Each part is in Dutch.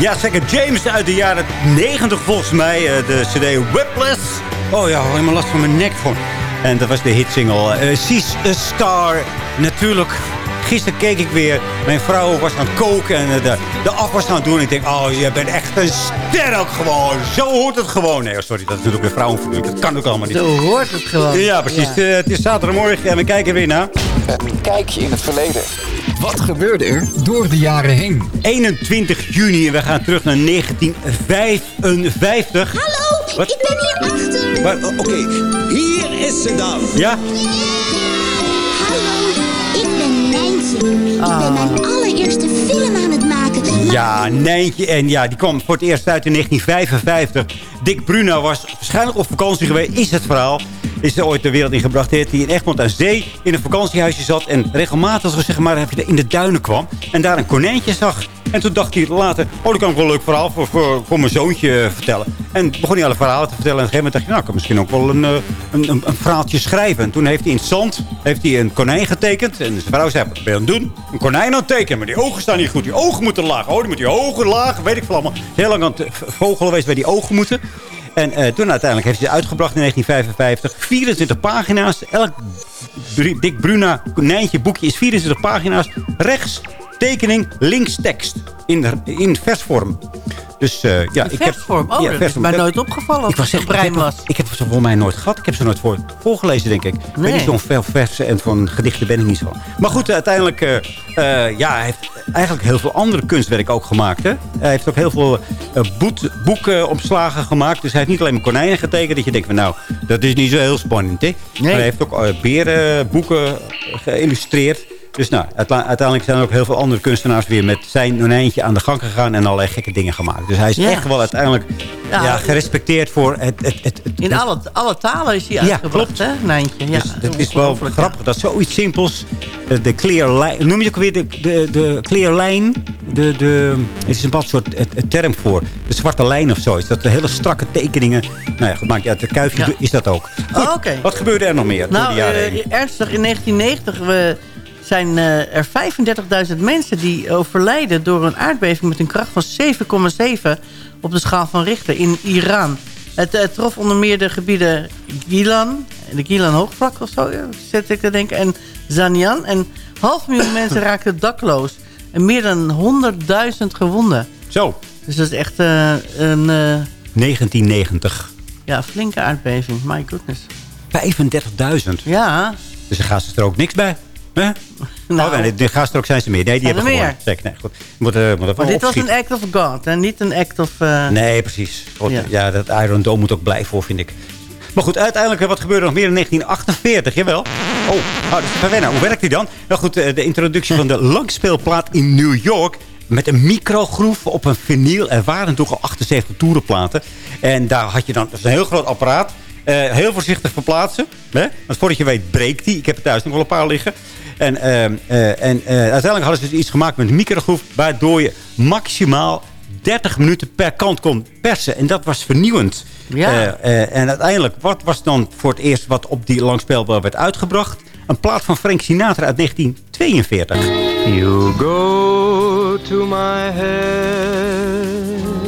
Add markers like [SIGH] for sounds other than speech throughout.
Ja, zeker James uit de jaren 90 volgens mij. eh, De cd Whipless. Oh ja, helemaal last van mijn nek van. En dat was de hitsingle uh, She's a Star. Natuurlijk, gisteren keek ik weer. Mijn vrouw was aan het koken en eh, de, de afwas aan het doen. En ik denk, oh, je bent echt een ster ook gewoon. Zo hoort het gewoon. Nee, oh, sorry, dat is natuurlijk weer vrouwenverdoek. Dat kan ook allemaal niet. Zo hoort het gewoon. Ja, precies. Het is zaterdagmorgen en we kijken weer naar... Een kijkje in het verleden. Wat gebeurde er door de jaren heen? 21 juni en we gaan terug naar 1955. Hallo, Wat? ik ben hierachter. Maar, oh, Oké, Hier is ze dan. ja? Hallo, ik ben Nijntje. Ik ben mijn allereerste film aan het maken. Ja, Nijntje. En ja, die kwam voor het eerst uit in 1955. Dick Bruna was waarschijnlijk op vakantie geweest, is het verhaal. Is er ooit de wereld ingebracht. Heeft hij in Egmond aan Zee in een vakantiehuisje zat. En regelmatig zeg maar, in de duinen kwam. En daar een konijntje zag. En toen dacht hij later, oh, dat kan ik wel een leuk verhaal voor, voor, voor mijn zoontje vertellen. En begon hij alle verhalen te vertellen. En op een gegeven moment dacht hij, nou, ik kan misschien ook wel een, eh, een, een, een verhaaltje schrijven. En toen heeft hij in het zand heeft hij een konijn getekend. En zijn vrouw zei, wat ben je aan het doen? Een konijn aan het tekenen, maar die ogen staan niet goed. Die ogen moeten laag. Oh, die moet die ogen laag, weet ik veel allemaal. Heel lang aan het vogelen geweest bij die ogen moeten. En eh, toen uiteindelijk heeft hij ze uitgebracht in 1955. 24 pagina's. Elk Dick Bruna konijntje boekje is 24 pagina's. Rechts tekening, links tekst. In, de- in versvorm. Dus eh, ja, ik heb... Versvorm. Oh, ja, dat is mij nooit opgevallen. ik was brein ik heb, was. ik heb ze voor mij nooit gehad. Ik heb ze nooit voor, voorgelezen, denk ik. Ik Nee. niet zo'n veel versen en van gedichten ben ik niet zo. Maar goed, uiteindelijk... eh, ja, hij heeft eigenlijk heel veel andere kunstwerk ook gemaakt. Hè? Hij heeft ook heel veel boet- boekenopslagen gemaakt. Dus hij heeft niet alleen maar konijnen getekend. Dat je denkt van nou, dat is niet zo heel spannend. Hè? Maar hij heeft ook uh, berenboeken geïllustreerd. Dus nou, uite- uiteindelijk zijn er ook heel veel andere kunstenaars weer met zijn konijntje aan de gang gegaan en allerlei gekke dingen gemaakt. Dus hij is Ja. echt wel uiteindelijk ja, Ja, gerespecteerd voor het, het, het, het, In alle, alle talen is hij Ja, uitgebracht, klopt. hè, Nijntje? Ja, dus het is wel grappig dat zoiets simpels, eh, de clear line, noem je het ook weer de, de, de clear line? De, de, het is een bepaald soort eh, term voor. De zwarte lijn of zo. Is dat de hele strakke tekeningen. Nou ja, goed, maakt uit. De kuifje is dat ook. Goed, Oh, oké. Wat gebeurde er nog meer Nou, heen? ernstig, in 1990 we zijn eh, er 35.000 mensen die overlijden... door een aardbeving met een kracht van 7,7 op de schaal van Richter in Iran. Het eh, trof onder meer de gebieden Gilan, de Gilan Hoogvlak of zo, zet ik te denken, en Zanian. En half miljoen [COUGHS] mensen raakten dakloos. En meer dan 100.000 gewonden. Zo, Dus dat is echt eh, een eh, 1990. ja, flinke aardbeving. My goodness. 35.000. Ja, Dus er gaat er ook niks bij. [LAUGHS] Nou. oh, nee, de zijn ze meer. Nee, die hebben er gewoon. Zeker, nee, goed. Moet, eh, moet maar dit was een act of God en niet een act of... eh, Nee, precies. God, ja. Ja. dat Iron Dome moet ook blijven voor, vind ik. Maar goed, uiteindelijk, eh, wat gebeurde er nog meer in 1948? Jawel. Oh, oh dat is. Hoe werkt die dan? Nou goed, de introductie van de [LAUGHS] langspeelplaat in New York... met een microgroef op een vinyl. Er waren toen al 78 toerenplaten. En daar had je dan... Dat is een heel groot apparaat. Heel voorzichtig verplaatsen. Hè? Want voordat je weet breekt die. Ik heb er thuis nog wel een paar liggen. En, eh, eh, en eh, uiteindelijk hadden ze dus iets gemaakt met een microgroef... waardoor je maximaal 30 minuten per kant kon persen. En dat was vernieuwend. Ja. Eh, eh, en uiteindelijk, wat was dan voor het eerst wat op die langspeelbal werd uitgebracht? Een plaat van Frank Sinatra uit 1942. You go to my head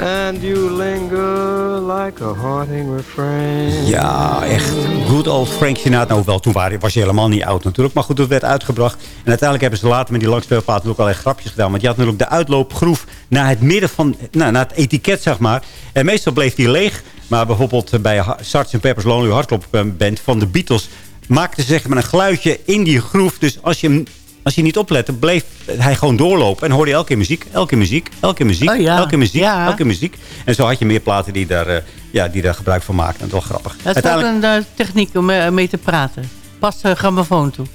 And you linger like a haunting refrain Ja, echt good old Frank Sinatra. Nou, wel, toen was hij helemaal niet oud natuurlijk. Maar goed, dat werd uitgebracht. En uiteindelijk hebben ze later met die langspeelplaat ook allerlei grapjes gedaan. Want je had natuurlijk de uitloopgroef naar het midden van... Nou, naar het etiket, zeg maar. En meestal bleef die leeg. Maar bijvoorbeeld bij Sgt. Pepper's Lonely Hearts Club Band van de Beatles... maakten ze zeg maar een geluidje in die groef. Dus als je hem als je niet oplette, bleef hij gewoon doorlopen. En hoorde je elke keer muziek, elke keer muziek, elke keer muziek, Oh ja, elke muziek, ja. elke muziek. En zo had je meer platen die daar, eh, ja, die daar gebruik van maakten. Dat is wel grappig. Het is ook een eh, techniek om eh, mee te praten. Pas uh, grammofoon toe.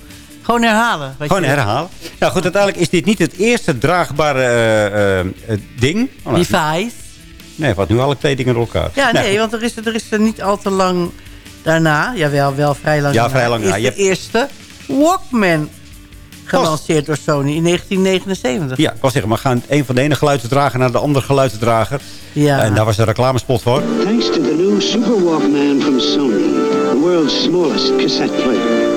Gewoon herhalen. Gewoon herhalen. Ja, goed, uiteindelijk is dit niet het eerste draagbare ding. Oh, nou, Device. nee, wat nu alle twee dingen door elkaar. Ja, Nou, nee, want er is, er is er niet al te lang daarna, jawel, wel vrij lang Ja, daarna, vrij lang is daarna. de Je hebt- eerste Walkman gelanceerd door Sony in 1979. Ja, ik was zeggen, maar gaan een van de ene geluidsdrager naar de andere geluidsdrager. Ja. En daar was een reclamespot voor. Thanks to the new Super Walkman from Sony, the world's smallest cassette player.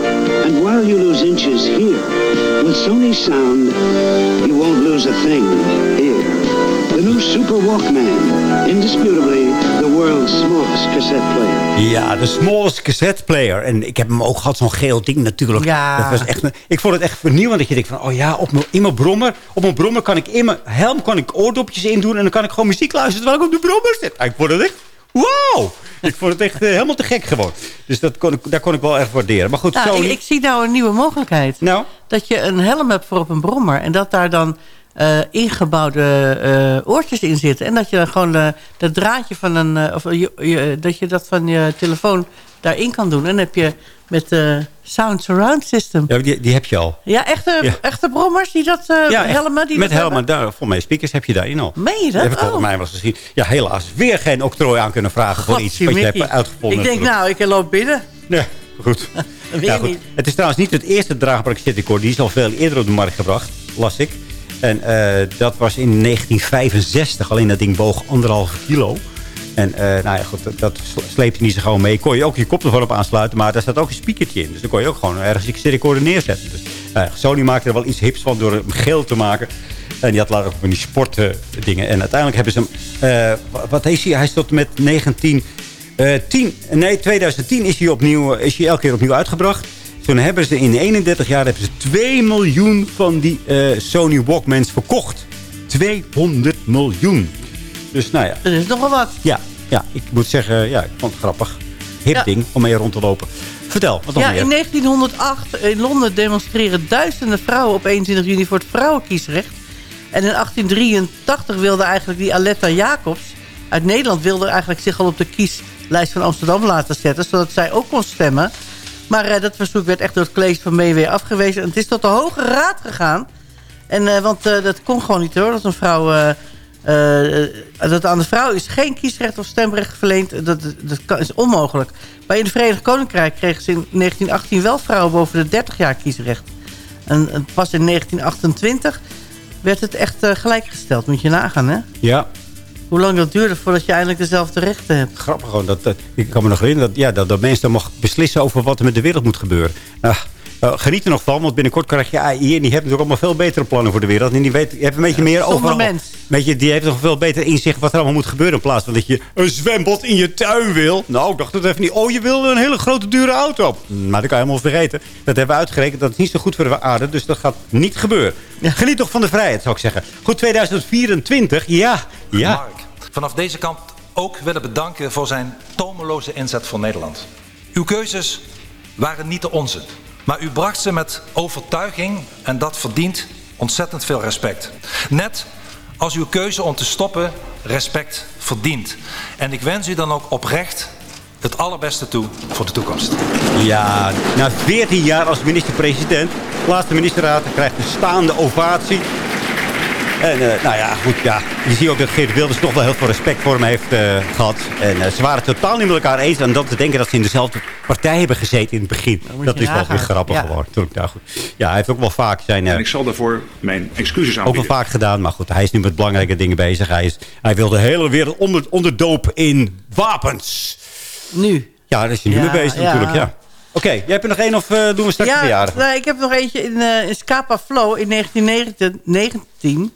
And while you lose inches here, With Sony sound, you won't lose a thing. New Super Walkman. Indisputably the world's smallest cassette player. Ja, de smallest cassette player. En ik heb hem ook gehad, zo'n geel ding natuurlijk. Ja. Dat was echt, ik vond het echt vernieuwend dat je denkt van... oh ja, op mijn, in mijn brommer, op mijn brommer kan ik in mijn helm kan ik oordopjes in doen... en dan kan ik gewoon muziek luisteren terwijl ik op de brommer zit. Ik vond het echt... Wauw! Ik vond het echt eh, helemaal te gek gewoon. Dus dat kon ik, daar kon ik wel echt waarderen. Maar goed, Nou, Sony... ik, ik zie nou een nieuwe mogelijkheid. Nou? Dat je een helm hebt voor op een brommer. En dat daar dan eh, ingebouwde eh, oortjes in zitten. En dat je dan gewoon eh, dat draadje van een... of je, je- dat je dat van je telefoon daarin kan doen. En dan heb je met de Sound Surround System. Ja, die, die heb je al. Ja, echte, Ja. echte brommers die dat eh, Ja, helmen? Die met dat helmen. Daar, voor mij speakers heb je daarin al. Meen je dat? heb ik volgens Oh. mij wel eens gezien. Ja, helaas. Weer geen octrooi aan kunnen vragen voor iets wat je hebt uitgevonden. Ik denk, natuurlijk. nou, ik loop binnen. Ja, goed. [LAUGHS] weet Ja, goed. niet. Het is trouwens niet het eerste draagbaar citycore. Die is al veel eerder op de markt gebracht, las ik. En eh, dat was in 1965. Alleen dat ding woog anderhalve kilo. En eh, nou ja, goed, dat, sleepte niet zo gewoon mee. Kon je ook je koptelefoon op aansluiten. Maar daar staat ook een speakertje in. Dus dan kon je ook gewoon ergens je citycore neerzetten. Dus nou Sony maakte er wel iets hips van door hem geel te maken. En die had later ook van die sportdingen. en uiteindelijk hebben ze hem... eh, wat- is hij? Hij is tot met 19... Eh, 10, nee, 2010 is hij, opnieuw, is hij elke keer opnieuw uitgebracht. Toen hebben ze in 31 jaar hebben ze 2 miljoen van die eh, Sony Walkmans verkocht. 200 miljoen. Dus nou ja, Dat is nogal wat. ja, ja ik moet zeggen, ja, ik vond het grappig. Hip Ja. ding om mee rond te lopen. Vertel, wat nog Ja, meer? in 1908 in Londen demonstreren duizenden vrouwen op 21 juni voor het vrouwenkiesrecht. En in 1883 wilde eigenlijk die Aletta Jacobs uit Nederland... wilde eigenlijk zich al op de kieslijst van Amsterdam laten zetten... zodat zij ook kon stemmen. Maar eh, dat verzoek werd echt door het college van weer afgewezen. En het is tot de Hoge Raad gegaan. En, eh, want eh, dat kon gewoon niet hoor, dat een vrouw... dat aan de vrouw is geen kiesrecht of stemrecht verleend. Dat, dat is onmogelijk. Maar in het Verenigd Koninkrijk kregen ze in 1918 wel vrouwen boven de 30 jaar kiesrecht. En, pas in 1928 werd het echt gelijkgesteld. Moet je nagaan, hè? Ja, Hoe lang dat duurde voordat je eindelijk dezelfde rechten hebt. grappig gewoon. Dat, dat, ik kan me nog herinneren dat, ja, dat, dat mensen dan mogen beslissen over wat er met de wereld moet gebeuren. Nou, eh, geniet er nog van, want binnenkort krijg je AI en die hebben natuurlijk allemaal veel betere plannen voor de wereld. En die weet, je hebt een beetje meer zonder overal. mens. Weet je, die heeft nog veel beter inzicht wat er allemaal moet gebeuren. In plaats van dat je een zwembad in je tuin wil. Nou, ik dacht het even niet. Oh, je wil een hele grote dure auto. Maar dat kan je helemaal vergeten. Dat hebben we uitgerekend. Dat is niet zo goed voor de aarde. Dus dat gaat niet gebeuren. Geniet toch van de vrijheid, zou ik zeggen. Goed, 2024. Ja, ja. Mark vanaf deze kant ook willen bedanken voor zijn tomeloze inzet voor Nederland. Uw keuzes waren niet de onze, maar u bracht ze met overtuiging en dat verdient ontzettend veel respect. Net als uw keuze om te stoppen respect verdient. En ik wens u dan ook oprecht het allerbeste toe voor de toekomst. Ja, na 14 jaar als minister-president. Laatste ministerraad krijgt een staande ovatie. En eh, nou ja, goed, ja. Je ziet ook dat Geert Wilders toch wel heel veel respect voor hem heeft eh, gehad. En eh, ze waren het totaal niet met elkaar eens. En dat te denken dat ze in dezelfde partij hebben gezeten in het begin. moet Dat is wel weer grappig Ja. geworden. Natuurlijk, nou, goed. Ja, hij heeft ook wel vaak zijn... En ik zal daarvoor mijn excuses ook wel aanbieden. vaak gedaan. Maar goed, hij is nu met belangrijke dingen bezig. Hij, is, hij wil de hele wereld onder, onderdopen in wapens. Nu. Ja, daar is hij nu Ja, mee bezig ja. natuurlijk, ja. Oké, jij hebt er nog één of doen we straks Ja, verjaardag? nee, ik heb nog eentje in, eh in Scapa Flow in 1919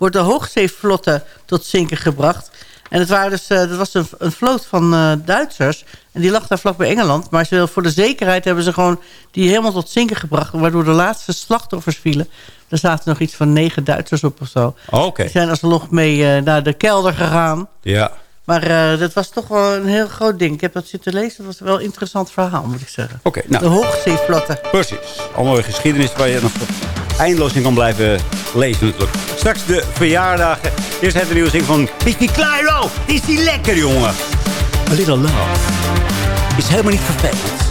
wordt de hoogzeevlotte tot zinken gebracht. En het waren dus, eh, dat was een, een vloot van eh, Duitsers. En die lag daar vlak bij Engeland. Maar ze, voor de zekerheid hebben ze gewoon die helemaal tot zinken gebracht. Waardoor de laatste slachtoffers vielen. Er zaten nog iets van negen Duitsers op of zo. Oké, Die zijn alsnog mee eh, naar de kelder gegaan. ja. Maar dat was toch wel een heel groot ding. Ik heb dat zitten lezen. Dat was wel een interessant verhaal, moet ik zeggen. Oké, nou. De hoogzeevlotte. Precies. Allemaal weer geschiedenis waar je nog eindeloos in kan blijven lezen natuurlijk. Straks de verjaardagen. Eerst het nieuwe zing van... Is die Clyro? Is die lekker, jongen? A little love. Is helemaal niet vervelend.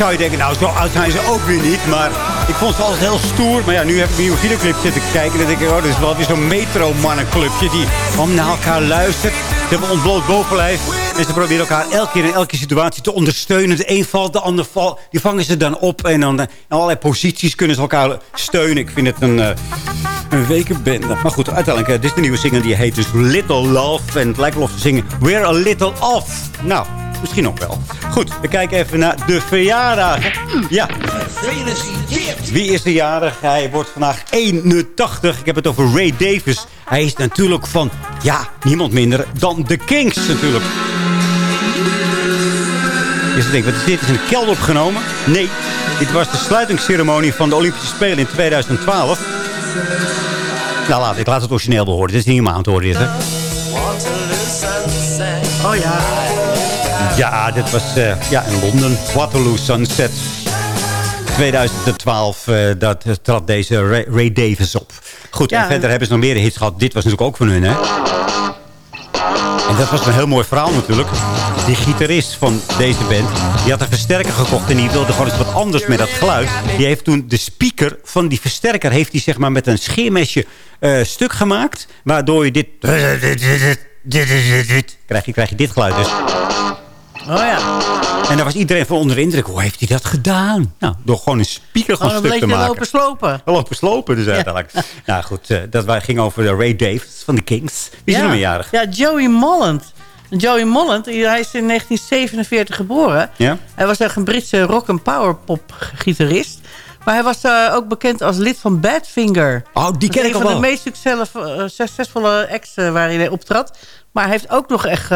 Zou je denken. Nou, zo oud zijn ze ook weer niet. Maar ik vond ze altijd heel stoer. Maar ja, nu heb ik een nieuwe videoclip zitten kijken. En dan denk ik, oh, is wel weer zo'n metro-mannenclubje... die om naar elkaar luistert. Ze hebben ontbloot bovenlijf. En ze proberen elkaar elke keer in elke situatie te ondersteunen. De een valt, de ander valt. Die vangen ze dan op. En dan eh, in allerlei posities kunnen ze elkaar steunen. Ik vind het een, uh, een wekenbende. Maar goed, uiteindelijk, uh, dit is de nieuwe single. Die heet dus Little Love. En het lijkt wel of ze zingen We're a Little Off. Nou, misschien ook wel. Goed, we kijken even naar de verjaardagen. Ja. Wie is de jarig? Hij wordt vandaag 81. Ik heb het over Ray Davis. Hij is natuurlijk van, ja, niemand minder dan de Kings natuurlijk. Dus ik denk, wat is dit? Is in de kelder opgenomen? Nee, dit was de sluitingsceremonie van de Olympische Spelen in 2012. Nou, laat, ik laat het origineel behoren. Dit is niet helemaal aan het horen, dit, hè? Oh ja. Ja, dit was uh, ja, in Londen. Waterloo Sunset. 2012, uh, dat trad deze Ray, Ray, Davis op. Goed, ja, en verder hebben ze nog meer hits gehad. Dit was natuurlijk ook van hun, hè? En dat was een heel mooi verhaal natuurlijk. Die gitarist van deze band, die had een versterker gekocht... en die wilde gewoon eens wat anders met dat geluid. Die heeft toen de speaker van die versterker... heeft hij zeg maar met een scheermesje uh, stuk gemaakt... waardoor je dit... [LAUGHS] krijg je, krijg je dit geluid dus. Oh ja. En daar was iedereen van onder de indruk. Hoe heeft hij dat gedaan? Nou, door gewoon een speaker gewoon oh, stuk te maken. lopen slopen. Lopen slopen dus uiteindelijk. Ja. [LAUGHS] Nou goed, uh, dat ging over de Ray Davis van de Kings. Wie is ja. er nog jarig? Ja, Joey Molland. Joey Molland, hij is in 1947 geboren. Ja? Hij was echt een Britse rock- en powerpop gitarist. Maar hij was uh, ook bekend als lid van Badfinger. Oh, die ken ik al wel. Een van de meest succesvolle, uh, succesvolle acts waarin hij optrad. Maar hij heeft ook nog echt...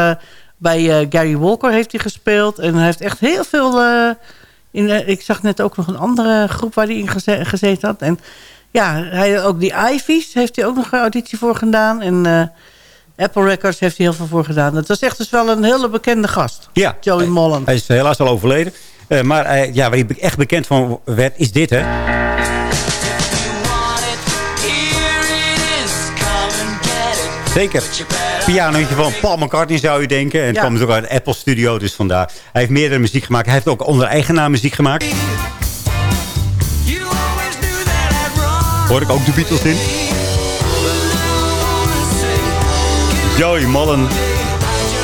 bij Gary Walker heeft hij gespeeld. En hij heeft echt heel veel... in, ik zag net ook nog een andere groep waar hij in geze gezeten had. En ja, hij, ook die Ivies heeft hij ook nog een auditie voor gedaan. En... Apple Records heeft hij heel veel voor gedaan. Het was echt dus wel een hele bekende gast. Ja. Joey Molland. Hij is helaas al overleden. Uh, maar uh, ja, waar hij echt bekend van werd, is dit, hè? Zeker. Pianootje van Paul McCartney zou je denken. En het ja. kwam ook uit de Apple Studio, dus vandaar. Hij heeft meerdere muziek gemaakt. Hij heeft ook onder eigen naam muziek gemaakt. Hoor ik ook de Beatles in? Joey Mullen.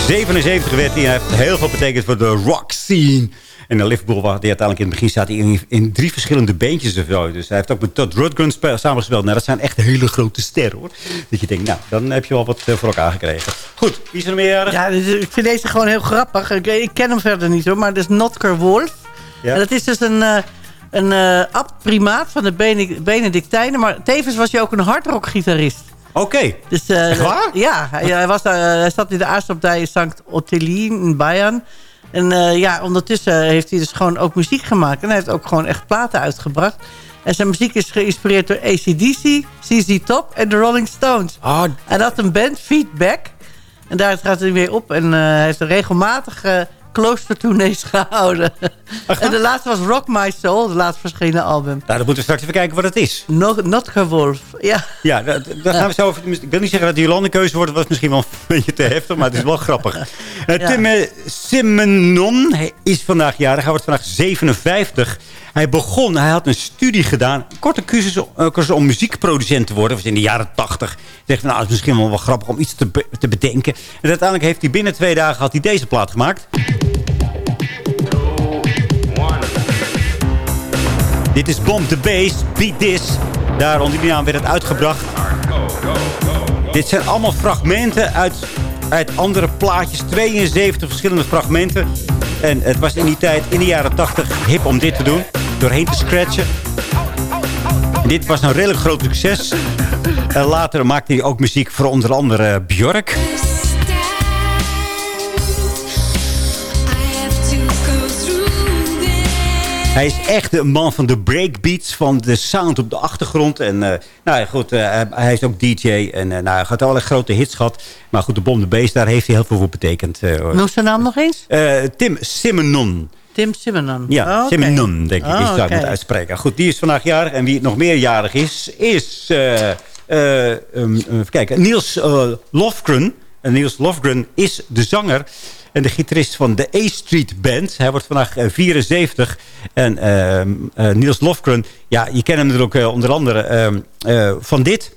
77 werd hij. Hij heeft heel veel betekend voor de rock scene. En de Liverpool, hij uiteindelijk in het begin staat... in, in drie verschillende beentjes of zo. Dus hij heeft ook met Todd Rundgren samengespeeld. Nou, dat zijn echt hele grote sterren, hoor. Dat je denkt, nou, dan heb je wel wat voor elkaar gekregen. Goed, wie is er meer? Ja, ik vind deze gewoon heel grappig. Ik, ik ken hem verder niet, hoor. Maar dat is Notker Wolf. Ja. En dat is dus een... Uh, een uh, van de Benedictijnen. Maar tevens was hij ook een hardrock-gitarist. Oké, okay. dus, uh, echt waar? Ja, hij, hij, was, uh, hij zat in de Aartsabdij Sankt Ottilie in Bayern. En uh, ja, ondertussen heeft hij dus gewoon ook muziek gemaakt. En hij heeft ook gewoon echt platen uitgebracht. En zijn muziek is geïnspireerd door ACDC, CZ Top en de Rolling Stones. Oh. Hij had een band, Feedback. En daar gaat hij weer op. En hij heeft een regelmatig kloostertournees gehouden. en de laatste was Rock My Soul, het laatst verschenen album. Nou, dan moeten we straks even kijken wat het is. Not, Notker Wolf, ja. Ja, daar, gaan we zo over. Ik wil niet zeggen dat de Jolande keuze wordt. Was misschien wel een beetje te heftig, maar het is wel [LAUGHS] grappig. Uh, ja. Tim uh, Simenon is vandaag jarig. Hij wordt vandaag 57. Hij begon, hij had een studie gedaan. Een korte cursus, uh, om muziekproducent te worden. Was in de jaren 80. Hij dacht, nou, het is misschien wel, wel grappig om iets te, te bedenken. En uiteindelijk heeft hij binnen twee dagen had hij deze plaat gemaakt. Dit is Bomb the Bass, Beat This. Daar onder die naam werd het uitgebracht. Dit zijn allemaal fragmenten uit, uit andere plaatjes. 72 verschillende fragmenten. En het was in die tijd, in de jaren 80, hip om dit te doen. Doorheen te scratchen. En dit was een redelijk groot succes. En later maakte hij ook muziek voor onder andere Björk. Hij is echt een man van de breakbeats, van de sound op de achtergrond. En uh, nou goed, uh, hij is ook DJ en uh, nou, hij had allerlei grote hits gehad. Maar goed, de Bom de Beest, daar heeft hij heel veel voor betekend. Noem zijn naam nog eens? Tim Simenon. Tim Simenon. Ja, oh, okay. Simenon, denk ik, oh, is ik okay. moeten uitspreken. Goed, die is vandaag jarig. En wie nog meer jarig is, is... Um, even kijken, Niels Lofgren. En Niels Lofgren is de zanger En de gitarist van de A Street Band. Hij wordt vandaag eh, 74. En ehm, eh, Niels Lofgren, ja, je kent hem natuurlijk eh, onder andere ehm, eh, van dit.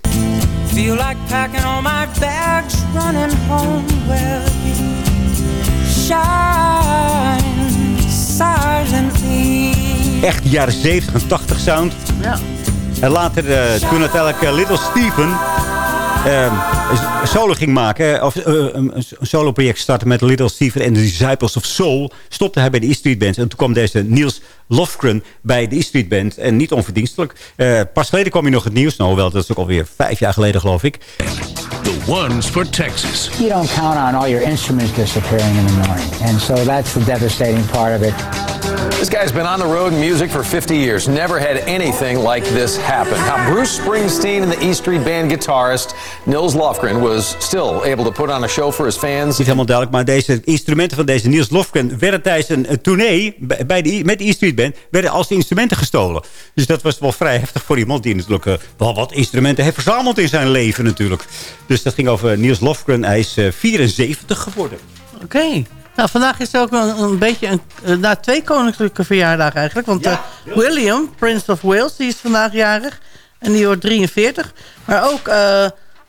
Feel like packing all my bags, running home where Echt jaren 70 en 80 sound. Ja. En later, eh, toen uiteindelijk eh, Little Steven ehm, een solo ging maken... of eh, een, een solo-project startte met Little Steven en de Disciples of Soul... stopte hij bij de E Street Band. En toen kwam deze Niels Lofgren bij de E Street Band. En niet onverdienstelijk. Eh, pas geleden kwam hij nog het nieuws. Nou, wel, dat is ook alweer vijf jaar geleden, geloof ik. The ones for Texas. You don't count on all your instruments disappearing in the morning. And so that's the devastating part of it. This guy's been on the road in music for 50 years. Never had anything like this happen. Now, Bruce Springsteen and the E Street Band guitarist Nils Lofgren was still able to put on a show for his fans. Niet helemaal duidelijk, maar deze instrumenten van deze Niels Lofgren... werden tijdens een, een tournee bij bij de, met de E Street Band... werden als instrumenten gestolen. Dus dat was wel vrij heftig voor iemand... die natuurlijk eh, wel wat instrumenten heeft verzameld in zijn leven natuurlijk. Dus dat ging over Niels Lofgren. Hij is eh, 74 geworden. Oké. Nou, vandaag is er ook een, een beetje een, eh, nou, twee koninklijke verjaardagen eigenlijk. Want eh, William, Prince of Wales, die is vandaag jarig. En die wordt 43. Maar ook eh,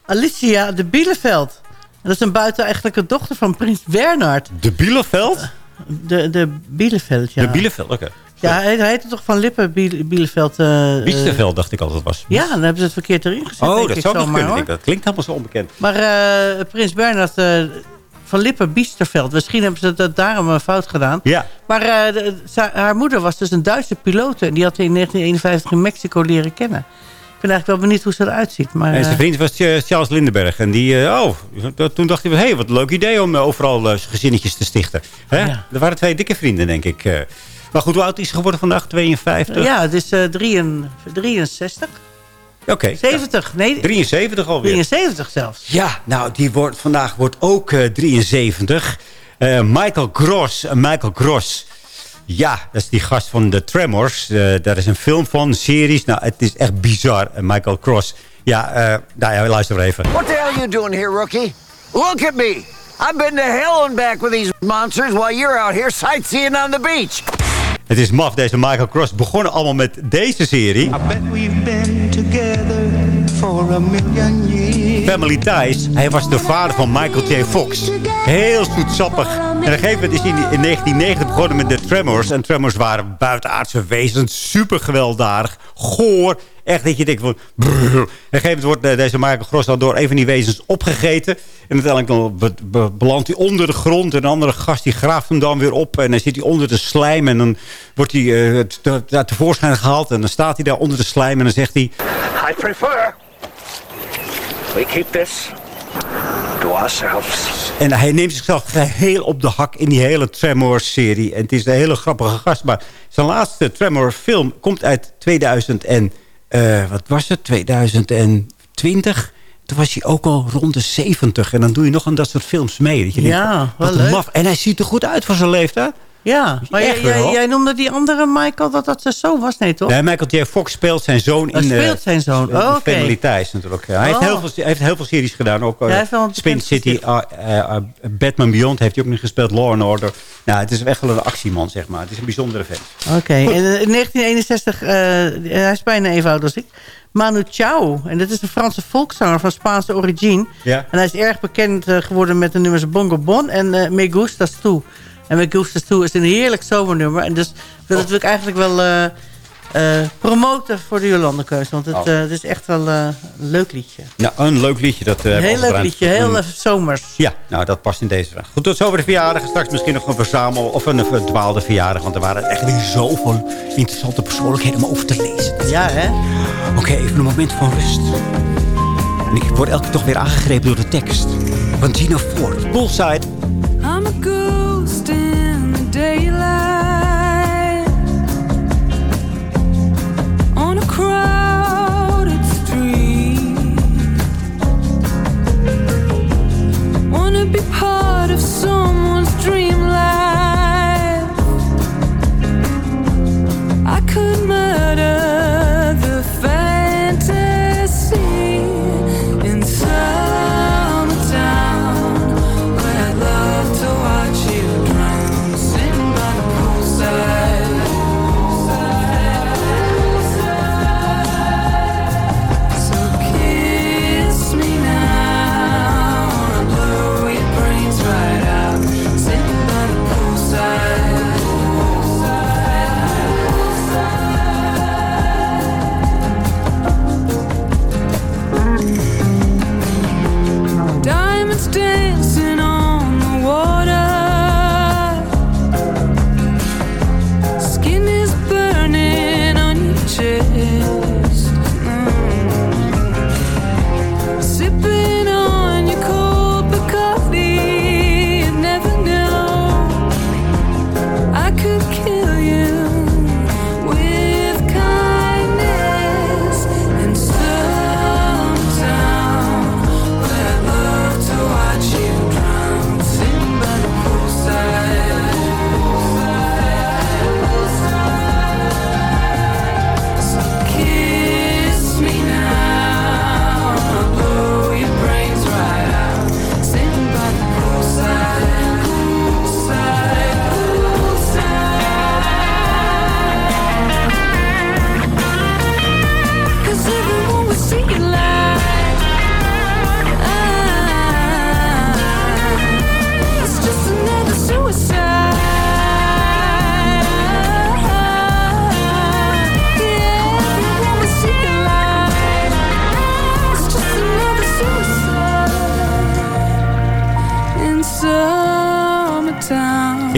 Alicia de Bieleveld. Dat is een buiten eigenlijk een dochter van prins Bernhard. De Bieleveld? De, de Bieleveld, ja. De Bieleveld, oké. Ja, hij, heette toch van Lippen Biele- Bieleveld. Biesterveld dacht ik altijd was. ja, dan hebben ze het verkeerd erin gezet. Oh, dat ik zou nog zomaar, kunnen. hoor. ik. Dat klinkt helemaal zo onbekend. Maar eh, prins Bernhard van Lippen Biesterveld. Misschien hebben ze dat daarom een fout gedaan. Ja. Maar de- haar moeder was dus een Duitse piloot. En die had hij in 1951 in Mexico leren kennen. Ik ben eigenlijk wel benieuwd hoe ze eruit ziet. Maar, En zijn vriend was Charles Lindenberg. En die, oh, toen dacht hij, hé, hey, wat een leuk idee om overal gezinnetjes te stichten. Hè? Er waren twee dikke vrienden, denk ik. Eh. Maar goed, hoe oud is hij geworden vandaag? 52? ja, het is eh, drie en- 63. Oké. 70, nee. 73 alweer. 73 zelfs. Ja, nou, die wordt, vandaag wordt ook eh, 73. Eh, Michael Gross. eh, Michael Gross. Ja, dat is die gast van The Tremors. Eh, daar is een film van, series. Nou, het is echt bizar. Eh, Michael Gross. Ja, eh nou ja, luister maar even. What the hell you doing here, rookie? Look at me. I've been to hell and back with these monsters while you're out here sightseeing on the beach. Het is maf, deze Michael Cross. Begonnen allemaal met deze serie. We've been together for a million years. Family Ties. Hij was de vader van Michael J. Fox. Heel zoetsappig. En op een gegeven moment is hij in 1990 begonnen met de Tremors. En Tremors waren buitenaardse wezens. Super gewelddadig. Goor. Echt dat je denkt van... brrr. Op een gegeven moment wordt eh, deze Michael Gross dan door een van die wezens opgegeten. En uiteindelijk dan be- be- belandt hij onder de grond. En een andere gast die graaft hem dan weer op. En dan zit hij onder de slijm. En dan wordt hij eh, te- te- tevoorschijn gehaald. En dan staat hij daar onder de slijm. En dan zegt hij... I prefer we keep this to ourselves. En hij neemt zichzelf geheel op de hak in die hele Tremor-serie. En het is een hele grappige gast. Maar zijn laatste Tremor-film komt uit 2000 eh, wat was het? 2020? Toen was hij ook al rond de 70. En dan doe je nog aan dat soort films mee. Dat je denkt, Ja, wat leuk. maf. En hij ziet er goed uit voor zijn leeftijd. Ja, maar jij, jij, wel. jij noemde die andere Michael dat dat zijn zoon was, nee toch? Nee, Michael J. Fox speelt zijn zoon in... eh, speelt zijn zoon, oh, oké. Family Ties natuurlijk. Hij, heeft Oh. heel veel, hij heeft heel veel series gedaan. Ook eh, een Spin City, uh, uh, Batman Beyond heeft hij ook nog gespeeld. Law and Order. Nou, het is echt wel een actieman, zeg maar. Het is een bijzondere vent. Oké, eh, in 1961, eh, hij is bijna even oud als ik. Manu Chao. En dat is een Franse volkszanger van Spaanse origine. Ja. En hij is erg bekend eh, geworden met de nummers Bongo Bon en eh Me Gustas Tu. En Me Gustas Tu is een heerlijk zomernummer. En dus ik wil het natuurlijk eigenlijk wel eh, eh, promoten voor de Jolandekeuze. Want het, Oh. eh, het is echt wel een leuk liedje. Nou, een leuk liedje. Dat, we heel leuk liedje, heel Mm. zomers. Ja, nou, dat past in deze vraag. Goed, tot zover de verjaardag. Straks misschien nog een verzamel of een verdwaalde verjaardag. Want er waren echt weer zoveel interessante persoonlijkheden om over te lezen. Ja, hè? Oké, even een moment van rust. En ik word elke keer toch weer aangegrepen door de tekst. Van Gina Ford. Poolside.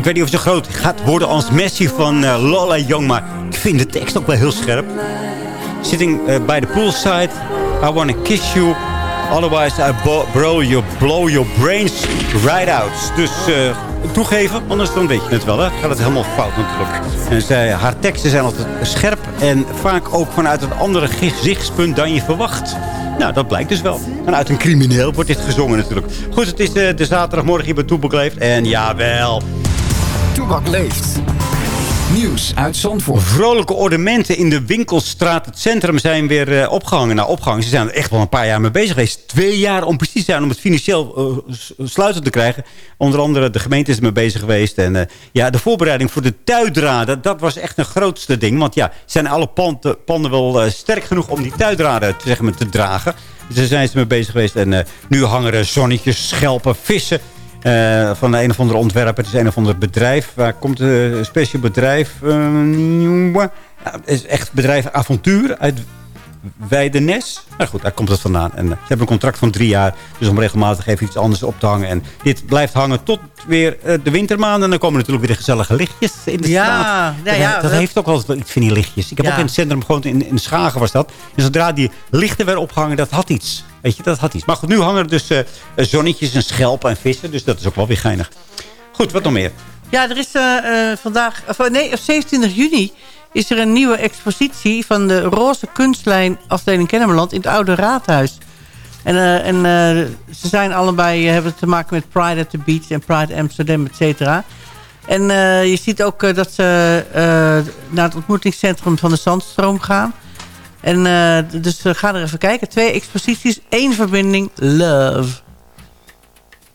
Weet niet of ze groot gaat worden als Messi van uh, Lola Young. Maar ik vind de tekst ook wel heel scherp. Sitting uh, by the poolside. I wanna kiss you. Otherwise I blow your, blow your brains right out. Dus uh, toegeven, anders dan weet je het wel. Hè? Gaat het helemaal fout natuurlijk. En haar teksten zijn altijd scherp. En vaak ook vanuit een andere gezichtspunt dan je verwacht. Nou, dat blijkt dus wel. Vanuit een crimineel wordt dit gezongen natuurlijk. Goed, het is de, de zaterdagmorgen hier bij Toebak Leeft. En jawel... Toebak Leeft. Nieuws uit Zandvoort. Vrolijke ornamenten in de winkelstraat. Het centrum zijn weer uh, opgehangen. Nou, opgehangen. Ze zijn er echt wel een paar jaar mee bezig geweest. Twee jaar om precies te zijn. Om het financieel uh, sluiten te krijgen. Onder andere de gemeente is er mee bezig geweest. En ja, de voorbereiding voor de tuidraden. Dat was echt een grootste ding. Want ja, zijn alle panden, panden wel sterk genoeg om die tuidraden te, zeg maar, te dragen. Dus daar zijn ze mee bezig geweest. En nu hangen er zonnetjes, schelpen, vissen uh, van een of andere ontwerper. Het is een of ander bedrijf. Waar komt een speciaal bedrijf? Ja, het is echt bedrijf Avontuur uit Weidenes. Nou goed, daar komt het vandaan. En, uh, ze hebben een contract van drie jaar. Dus om regelmatig even iets anders op te hangen. En dit blijft hangen tot weer uh, de wintermaanden. En dan komen natuurlijk weer de gezellige lichtjes in de ja, straat. Nou ja, dat, dat heeft ook wel iets van die lichtjes. Ik heb Ja. ook in het centrum gewoon in, in Schagen was dat. En zodra die lichten weer opgehangen, dat had iets. Weet je, dat had iets. Maar goed, nu hangen er dus eh, zonnetjes en schelpen en vissen. Dus dat is ook wel weer geinig. Goed, wat nog meer? Ja, er is eh, eh, vandaag, of, eh, nee, op 27 juni is er een nieuwe expositie van de Roze Kunstlijn afdeling Kennemerland in het Oude Raadhuis. En, eh, en eh, ze zijn allebei, eh, hebben te maken met Pride at the Beach en Pride Amsterdam, et cetera. En je ziet ook dat ze naar het ontmoetingscentrum van de Zandstroom gaan. En dus gaan er even kijken. Twee exposities, één verbinding, love.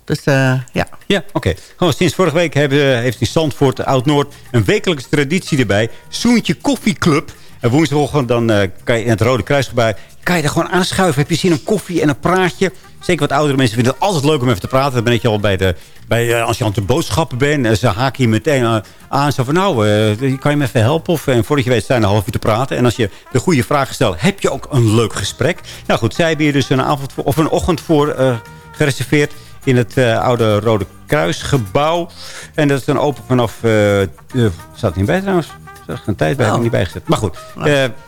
Dus eh, ja. Ja, oké. Gewoon Sinds vorige week hebben, heeft in Zandvoort, Oud-Noord... een wekelijkse traditie erbij. Soentje Koffieclub. En woensdagochtend dan eh, kan je in het Rode Kruisgebouw... kan je er gewoon aanschuiven. Heb je zin in koffie en een praatje? Zeker wat oudere mensen vinden het altijd leuk om even te praten. Dan ben je al bij de... Bij, eh, als je aan de boodschappen bent, en ze haken je meteen eh, aan. Zo van, nou, eh, kan je me even helpen? Of, en voordat je weet, zijn een half uur te praten. En als je de goede vragen stelt, heb je ook een leuk gesprek. Nou goed, zij hebben hier dus een avond voor, of een ochtend voor eh, gereserveerd in het eh, oude Rode Kruisgebouw. En dat is dan open vanaf... eh, staat niet bij trouwens? Er geen tijd bij, heb ik niet bijgezet. Maar goed,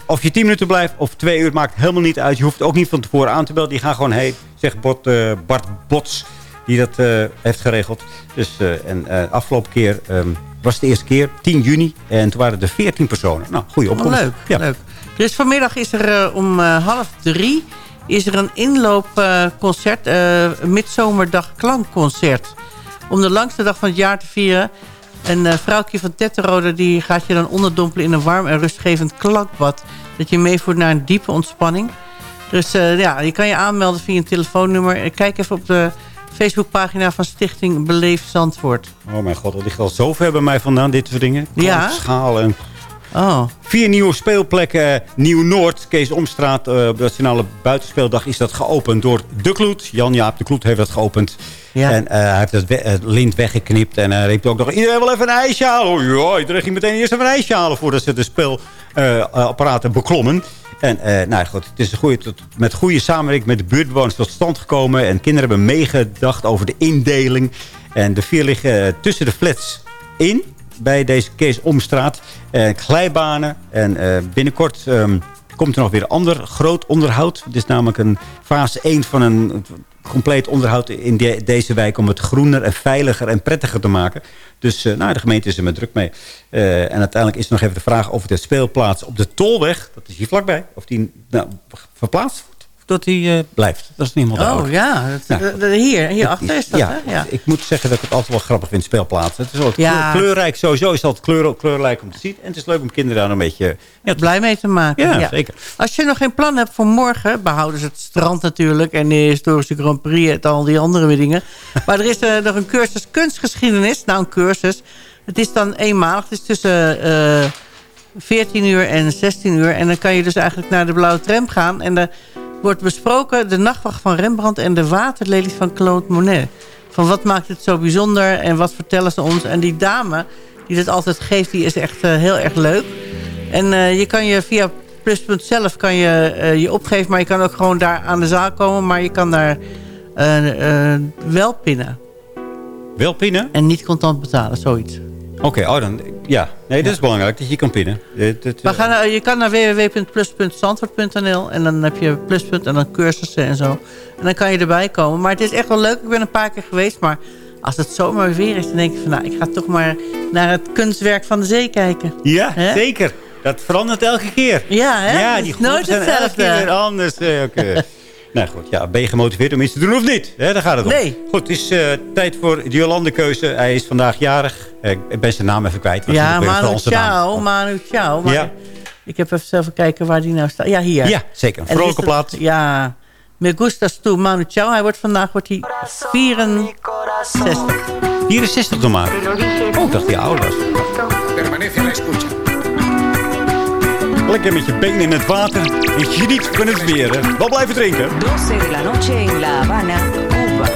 of je tien minuten blijft of twee uur, maakt helemaal niet uit. Je hoeft ook niet van tevoren aan te bellen. Die gaan gewoon heen, zegt Bart, Bart Bots, die dat heeft geregeld. Dus, en afgelopen keer ehm, was het de eerste keer, 10 juni. En toen waren er 14 personen. Nou, goede Oh, opkomst. leuk, Ja. leuk. Dus vanmiddag is er om half drie is er een inloopconcert, eh midzomerdag klankconcert. Om de langste dag van het jaar te vieren. Een uh, vrouwtje van Tetterode die gaat je dan onderdompelen in een warm en rustgevend klankbad. Dat je meevoert naar een diepe ontspanning. Dus eh, ja, je kan je aanmelden via een telefoonnummer. Kijk even op de Facebookpagina van Stichting Beleef Zandvoort. Oh mijn god, dat ligt al zo ver bij mij vandaan, dit soort dingen. Ja? Schaal en... Oh. Vier nieuwe speelplekken. Nieuw-Noord, Kees Omstraat. eh, op de Nationale Buitenspeeldag is dat geopend door De Kloet. Jan-Jaap De Kloet heeft dat geopend. Ja. En eh, hij heeft het, we- het lint weggeknipt. En hij riep ook nog, iedereen wil even een ijsje halen. Oh, ja, iedereen ging meteen eerst even een ijsje halen... voordat ze de speelapparaten beklommen. En eh, nou goed, het is een goede, tot, met goede samenwerking met de buurtbewoners tot stand gekomen. En kinderen hebben meegedacht over de indeling. En de vier liggen eh, tussen de flats in bij deze Kees Omstraat. En glijbanen. En eh, binnenkort ehm, komt er nog weer ander groot onderhoud. Het is namelijk een fase 1 van een compleet onderhoud in de- deze wijk... om het groener en veiliger en prettiger te maken. Dus eh, nou, de gemeente is er met druk mee. Eh, en uiteindelijk is er nog even de vraag of de speelplaats op de Tolweg... dat is hier vlakbij, of die nou, verplaatst dat die eh, blijft. Dat is helemaal Oh ja, dat- Nou, dat- hier, hierachter is dat, ja, hè? Ja. Ik moet zeggen dat ik het altijd wel grappig vind, speelplaatsen. Het is Ja. kleur- kleurrijk. Sowieso is het altijd kleur, kleurrijk om te zien. En het is leuk om kinderen daar een beetje... Ja, Blij mee te maken. Ja, zeker. Als je nog geen plan hebt voor morgen... behouden ze het strand natuurlijk... en de historische Grand Prix en al die andere dingen. [LAUGHS] maar er is eh, nog een cursus kunstgeschiedenis. Nou, een cursus. Het is dan eenmalig. Het is tussen eh 14 uur en 16 uur. En dan kan je dus eigenlijk naar de Blauwe Tram gaan. En er wordt besproken de nachtwacht van Rembrandt... en de waterlelies van Claude Monet. Van wat maakt het zo bijzonder en wat vertellen ze ons. En die dame die dat altijd geeft, die is echt eh, heel erg leuk. En eh, je kan je via Pluspunt zelf kan je, eh, je opgeven... maar je kan ook gewoon daar aan de zaal komen... maar je kan daar wel pinnen. Wel pinnen? En niet contant betalen, zoiets. Oké, oh dan... Ja, nee, dat is belangrijk dat je kan pinnen. Dit- dit, We gaan, naar- je kan naar www.plus.zandvoort.nl en dan heb je pluspunt en dan cursussen en zo. En dan kan je erbij komen. Maar het is echt wel leuk. Ik ben een paar keer geweest, maar als het zomaar weer is, dan denk ik van nou, ik ga toch maar naar het kunstwerk van de zee kijken. Ja, zeker. Dat verandert elke keer. Ja, hè? Ja, Het die is nooit golven zijn elke hetzelfde. keer weer anders. eh, oké. [LAUGHS] nou goed, ja, ben je gemotiveerd om iets te doen of niet? Hè, daar gaat het om. Nee. Goed, het is eh, tijd voor de Jolande-keuze. Hij is vandaag jarig. Eh, ik ben zijn naam even kwijt. Ja, Manu. Chao, Manu Chao. Maar Ja. ik heb even zelf kijken waar die nou staat. Ja, hier. Ja, zeker. Een En vrolijke plaat. Ja. Me gustas tu, Manu Chao. Hij wordt vandaag wordt hij 64. 64 nog maar. Oh, ik dacht die ouder was. Permanece la escucha. Lekker met je benen in het water. En geniet van het weer. hè. Wel blijven drinken. 12 de la noche en La Habana, Cuba.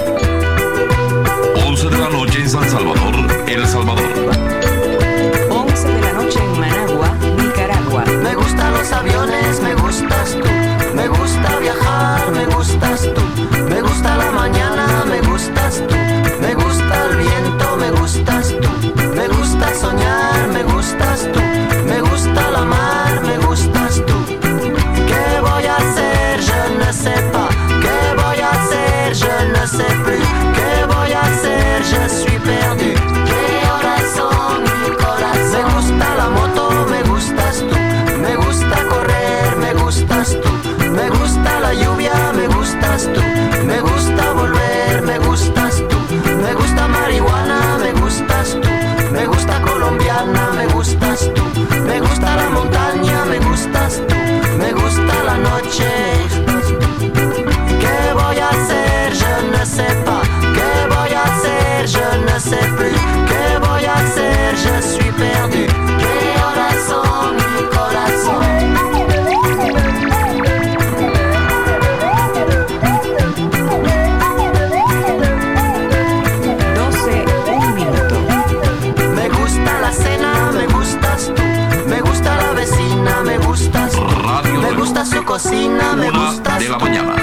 11 de la noche en San Salvador, El Salvador. 11 de la noche en Managua, Nicaragua. Me gustan los aviones, me gustas tú. Me gusta viajar, me gustas tú. Cocina, me Una gustas de la mañana.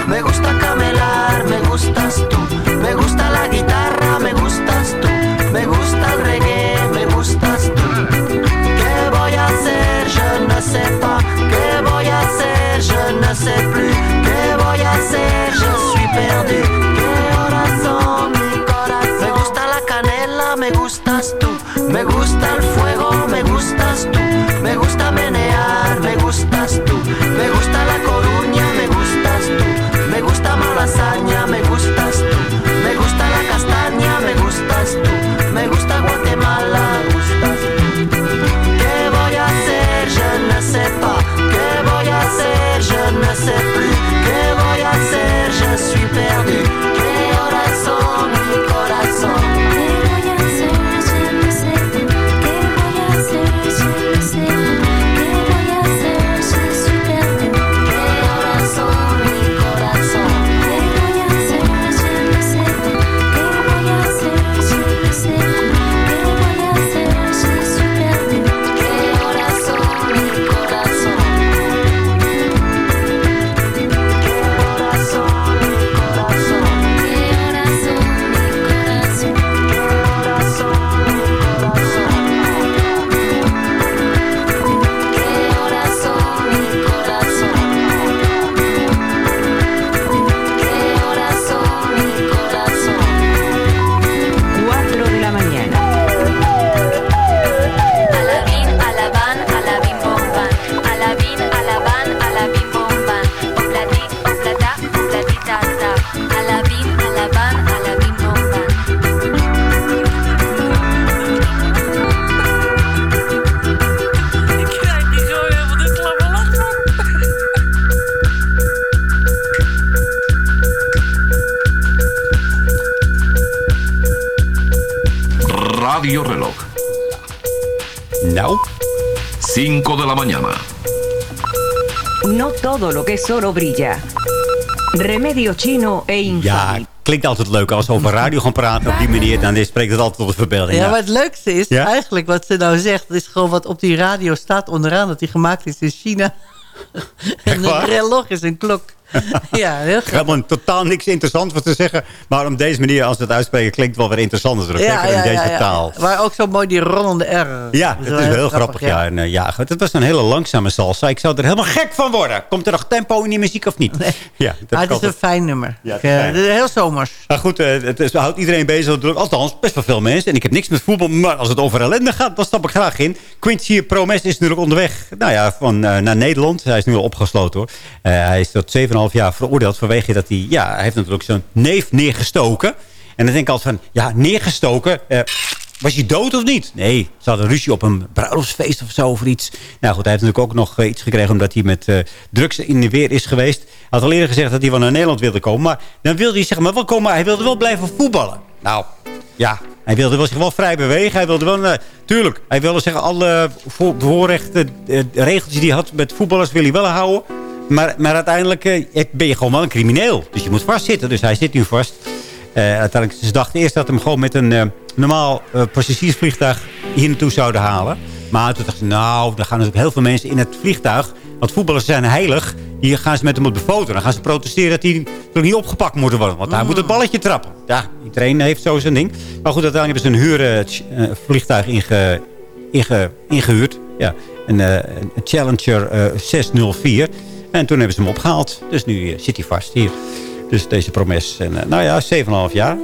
La mañana. No todo lo que es oro brilla. Remedio chino e Ja, infame. klinkt altijd leuk als we over radio gaan praten op die manier. Dan spreekt het altijd tot de verbeelding. Ja, Nou, maar het leukste is Ja? eigenlijk wat ze nou zegt. Dat is gewoon wat op die radio staat onderaan. Dat die gemaakt is in China. en een relog is een klok. [LAUGHS] ja, heel grappig. Helemaal totaal niks interessants wat te zeggen. Maar op deze manier, als we het uitspreken, klinkt het wel weer interessanter. terug. Ja, in deze ja, ja. taal. Maar ook zo mooi die rollende R. Ja, Dat het is wel heel grappig. ja. En, eh, ja, het was een hele langzame salsa. Ik zou er helemaal gek van worden. Komt er nog tempo in die muziek of niet? Ja, dat Maar het is een fijn nummer. Ja, het is fijn. heel zomers. Maar goed, eh, het is, houdt iedereen bezig. Althans, best wel veel mensen. En ik heb niks met voetbal. Maar als het over ellende gaat, dan stap ik graag in. Quincy Promes is natuurlijk onderweg nou ja, van, eh, naar Nederland. Hij is nu al opgesloten hoor. Hij is tot 7,5 jaar veroordeeld vanwege dat hij... Ja, hij heeft natuurlijk zijn neef neergestoken. En dan denk ik altijd van... Ja, neergestoken... eh, was hij dood of niet? Nee, ze hadden ruzie op een bruiloftsfeest of zo of iets. Nou goed, hij heeft natuurlijk ook nog eh, iets gekregen... omdat hij met eh, drugs in de weer is geweest. Hij had al eerder gezegd dat hij wel naar Nederland wilde komen. Maar dan wilde hij zeg maar wel komen... maar hij wilde wel blijven voetballen. Nou, ja, hij wilde wel zich wel vrij bewegen. Hij wilde wel, eh, tuurlijk, hij wilde zeggen... alle voor, voorrechten, regeltjes die hij had met voetballers... wil hij wel houden. Maar, maar uiteindelijk eh, ben je gewoon wel een crimineel. Dus je moet vastzitten. Dus hij zit nu vast. Eh, uiteindelijk, ze dachten eerst dat hem gewoon met een eh, normaal passagiersvliegtuig hier naartoe zouden halen. Maar toen dachten ze, nou, dan gaan natuurlijk heel veel mensen in het vliegtuig. Want voetballers zijn heilig. Hier gaan ze met hem op de foto. Dan gaan ze protesteren dat hij toch niet opgepakt moet worden. Want hij moet het balletje trappen. Ja, iedereen heeft zo zijn ding. Maar goed, uiteindelijk hebben ze een huurvliegtuig inge, inge, ingehuurd. Ja, een, een Challenger eh, 604. En toen hebben ze hem opgehaald. Dus nu eh, zit hij vast hier. Dus deze promes. En, eh, nou ja, 7,5 jaar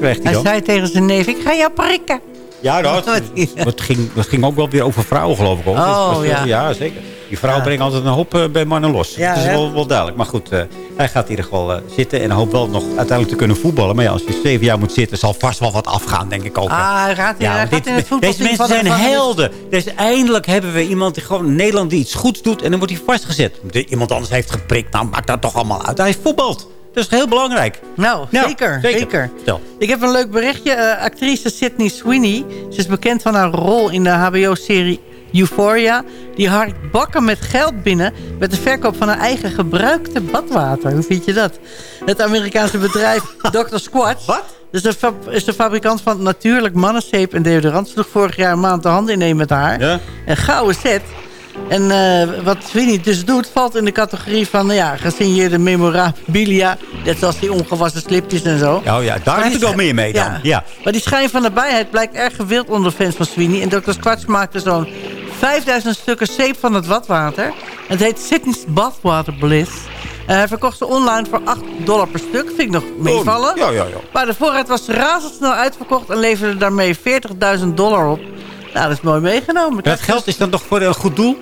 krijgt, hij zei tegen zijn neef, ik ga jou prikken. Ja, dat, [LAUGHS] dat, ging, dat ging ook wel weer over vrouwen, geloof ik. Ook. Oh, Dus ja. zeker. Die vrouw brengt altijd een hoop eh, bij mannen los. Dat is wel, wel duidelijk. Maar goed, eh, hij gaat in ieder geval eh, zitten. En hoopt wel nog uiteindelijk te kunnen voetballen. Maar ja, als je zeven jaar moet zitten, zal vast wel wat afgaan, denk ik ook. Ah, hij gaat, Ja, dit- in het voetbal deze mensen zijn helden. Dus eindelijk hebben we iemand die gewoon in Nederland die iets goeds doet. En dan wordt hij vastgezet. Iemand anders heeft geprikt. Nou, maakt dat toch allemaal uit. Hij voetbalt. Dat is heel belangrijk. Nou, Nou, zeker, zeker. zeker. Stel. Ik heb een leuk berichtje. Actrice Sydney Sweeney. Ze is bekend van haar rol in de HBO-serie Euphoria. Die harkt bakken met geld binnen... met de verkoop van haar eigen gebruikte badwater. Hoe vind je dat? Het Amerikaanse bedrijf [LAUGHS] Dr. Squatch... Wat? Dus de is de fabrikant van natuurlijk mannenzeep en deodorant. Sloeg vorig jaar een maand de handen ineen met haar. Ja? Een gouden set. En eh, wat Sweeney dus doet, valt in de categorie van... nou ja, gesigneerde memorabilia. Net zoals die ongewassen slipjes en zo. Oh ja, daar heb die ik wel meer mee dan. Ja. Maar die schijn van nabijheid blijkt erg gewild onder de fans van Sweeney. En Dr. Squatch maakte zo'n 5000 stukken zeep van het badwater. Het heet Sydney's Bathwater Bliss. En hij verkocht ze online voor 8 dollar per stuk. Vind ik nog meevallen. Oh, Ja, ja, ja. Maar de voorraad was razendsnel uitverkocht... en leverde daarmee 40.000 dollar op. Nou, dat is mooi meegenomen. Dat geld is dan toch voor een goed doel?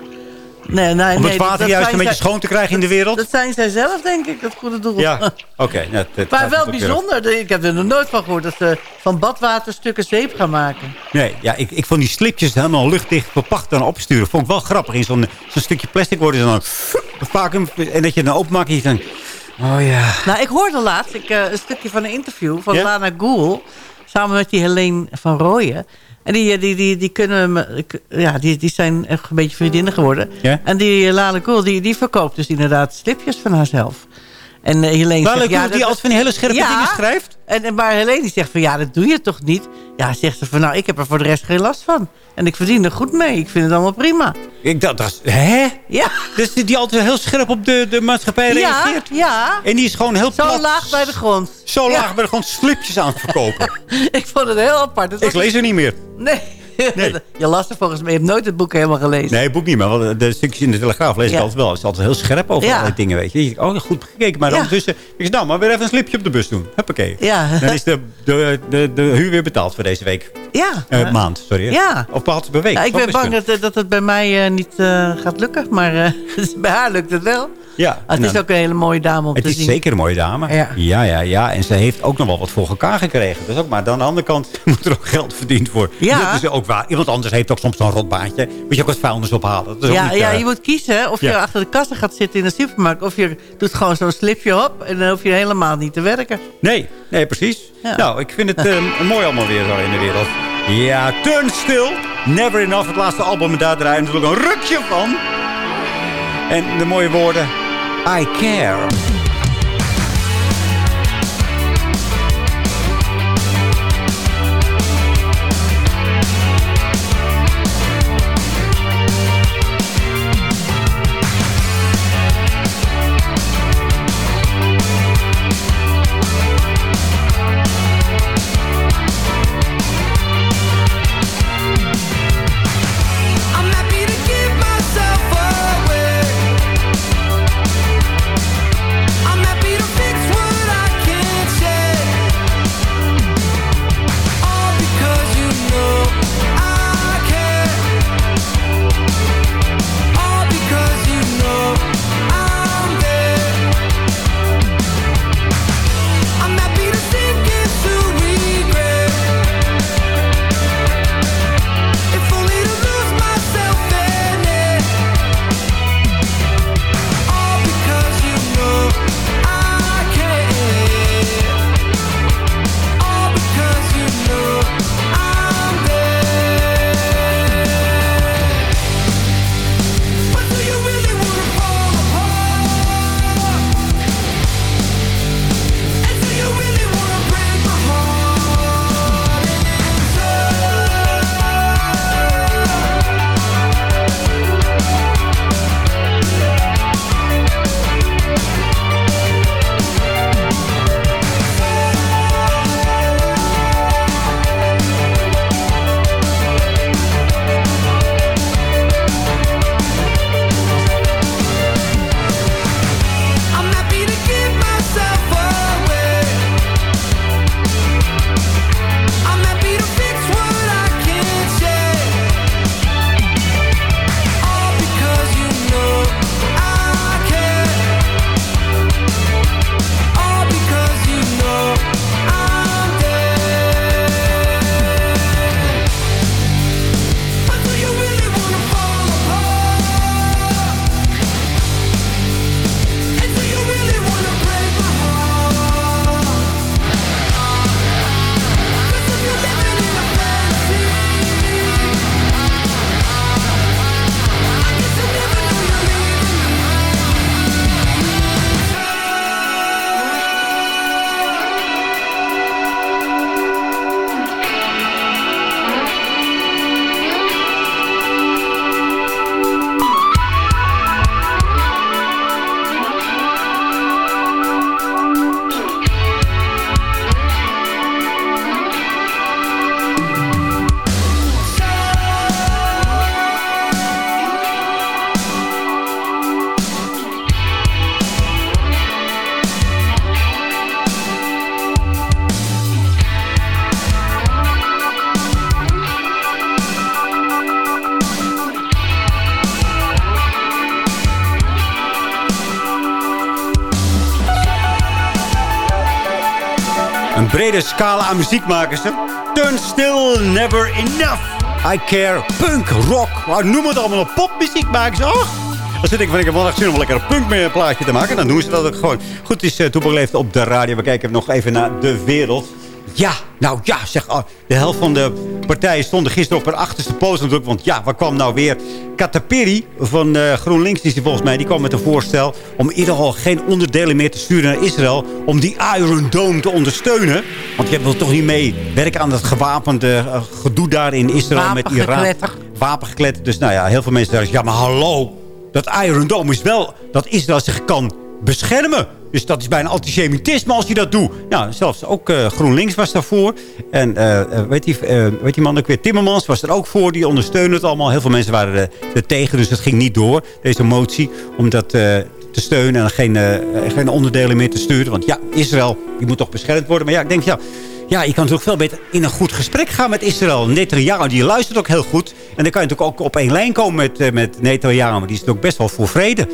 Nee, nee, Om nee, het water dat juist een beetje zij- schoon te krijgen in de wereld? Dat zijn zij zelf, denk ik, dat goede doel. Ja, oké. nou, Maar wel bijzonder. Ik heb er nog nooit van gehoord dat ze van badwater stukken zeep gaan maken. Nee, ja, ik, ik vond die slipjes helemaal luchtdicht verpakt en opsturen. Vond ik wel grappig. In zo'n zo'n stukje plastic worden ze dan. En dat je dan openmaakt en je denkt... Oh ja. Nou, ik hoorde laatst ik, eh, een stukje van een interview van Ja? Lana Gould. Samen met die Helene van Rooyen. En die, eh, die, die, die, kunnen, ik- ja, die, die zijn echt een beetje vriendinnen geworden. Ja? En die eh, Lana Gould, die, die verkoopt dus inderdaad slipjes van haarzelf. En eh, Helene zegt... Gould, dat- die altijd van die hele scherpe dingen schrijft? En, en maar Helene die zegt van, ja, dat doe je toch niet? Ja, zegt ze van, nou, ik heb er voor de rest geen last van. En ik verdien er goed mee. Ik vind het allemaal prima. Ik dacht, dat is- hè? Ja. Dus die die altijd heel scherp op de, de maatschappij Ja, reageert? ja. En die is gewoon heel Zo plat. laag bij de grond. Zo Ja. laag bij de grond slipjes aan het verkopen. [LAUGHS] ik vond het heel apart. Het ik was- lees er niet meer. Nee. [LAUGHS] Je las er volgens mij. Je hebt nooit het boek helemaal gelezen. Nee, het boek niet meer. Want de stukjes in de Telegraaf lees ik Ja. altijd wel. Het is altijd heel scherp over Ja. allerlei dingen, weet je. Ik Oh, goed gekeken. Maar ondertussen... Ik zeg, nou, maar weer even een slipje op de bus doen. Huppakee. Ja. Dan is de, de, de, de huur weer betaald voor deze week. Ja. Eh, maand, sorry. Ja. Of behalve per week. Ja, ik ben bang dat, dat het bij mij eh, niet eh, gaat lukken. Maar eh, [LAUGHS] bij haar lukt het wel. Ja. Het is dan- ook een hele mooie dame om Het te is zien. zeker een mooie dame. Ja. ja, ja. ja. En ze heeft ook nog wel wat voor elkaar gekregen. Dus ook, maar aan de andere kant [LAUGHS] moet er ook geld verdiend worden. Ja. Dat is ook waar. Iemand anders heeft ook soms zo'n rotbaantje. Moet je ook wat vuilnis ophalen. Dat is ook Ja, niet, ja, eh, je moet kiezen of je Ja. achter de kassen gaat zitten in de supermarkt. Of je doet gewoon zo'n slipje op. En dan hoef je helemaal niet te werken. Nee, nee, precies. Ja. Nou, ik vind het [LAUGHS] eh, mooi allemaal weer zo in de wereld. Ja, Turn Still. Never Enough, het laatste album. En daar draaien natuurlijk een rukje van. En de mooie woorden. I care. Brede scala aan muziek maken ze. Turn still, never enough. I care, punk, rock. Maar noem het allemaal op. Popmuziek maken ze. Ach, dan zit ik van, ik heb wel zin om lekker een punk plaatje te maken. Dan doen ze dat ook gewoon. Goed, het is uh, toebeleefd op de radio. We kijken nog even naar de wereld. Ja, nou ja, zeg, oh, de helft van de partijen stonden gisteren op hun achterste post natuurlijk. Want ja, waar kwam nou weer? Katapiri van uh, GroenLinks, die, volgens mij, die kwam met een voorstel... om in ieder geval geen onderdelen meer te sturen naar Israël... om die Iron Dome te ondersteunen. Want je wilt toch niet mee werken aan dat gewapende uh, gedoe daar in Israël met Iran. Wapengekletter. Dus nou ja, heel veel mensen zeggen, ja maar hallo... dat Iron Dome is wel dat Israël zich kan beschermen. Dus dat is bijna antisemitisme als je dat doet. Nou, zelfs ook uh, GroenLinks was daarvoor. En uh, weet, die, weet die man ook weer, Timmermans was er ook voor. Die ondersteunde het allemaal. Heel veel mensen waren er, er tegen, dus het ging niet door. Deze motie, om dat te steunen en geen, geen onderdelen meer te sturen. Want ja, Israël, die moet toch beschermd worden. Maar ja, ik denk, ja, ja, je kan natuurlijk veel beter in een goed gesprek gaan met Israël. Netanyahu, die luistert ook heel goed. En dan kan je natuurlijk ook op één lijn komen met, met Netanyahu. Die is ook best wel voor vrede.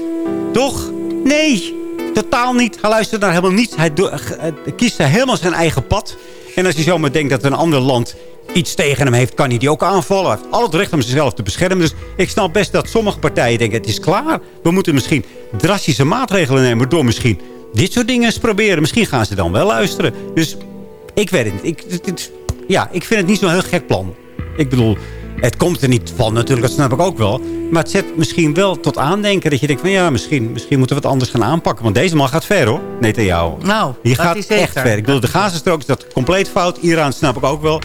Toch? Nee, totaal niet. Hij luistert naar helemaal niets. Hij, hij kiest helemaal zijn eigen pad. En als hij zomaar denkt dat een ander land iets tegen hem heeft, kan hij die ook aanvallen. Hij heeft al het recht om zichzelf te beschermen. Dus ik snap best dat sommige partijen denken, het is klaar. We moeten misschien drastische maatregelen nemen door misschien dit soort dingen eens proberen. Misschien gaan ze dan wel luisteren. Dus ik weet het niet. Ik, ja, ik vind het niet zo'n heel gek plan. Ik bedoel, het komt er niet van natuurlijk, dat snap ik ook wel. Maar het zet misschien wel tot aandenken dat je denkt van ja, misschien, misschien moeten we het anders gaan aanpakken. Want deze man gaat ver hoor, jou. Nou, Die gaat echt ver. Ik bedoel, de Gazastrook is dat compleet fout. Iran snap ik ook wel.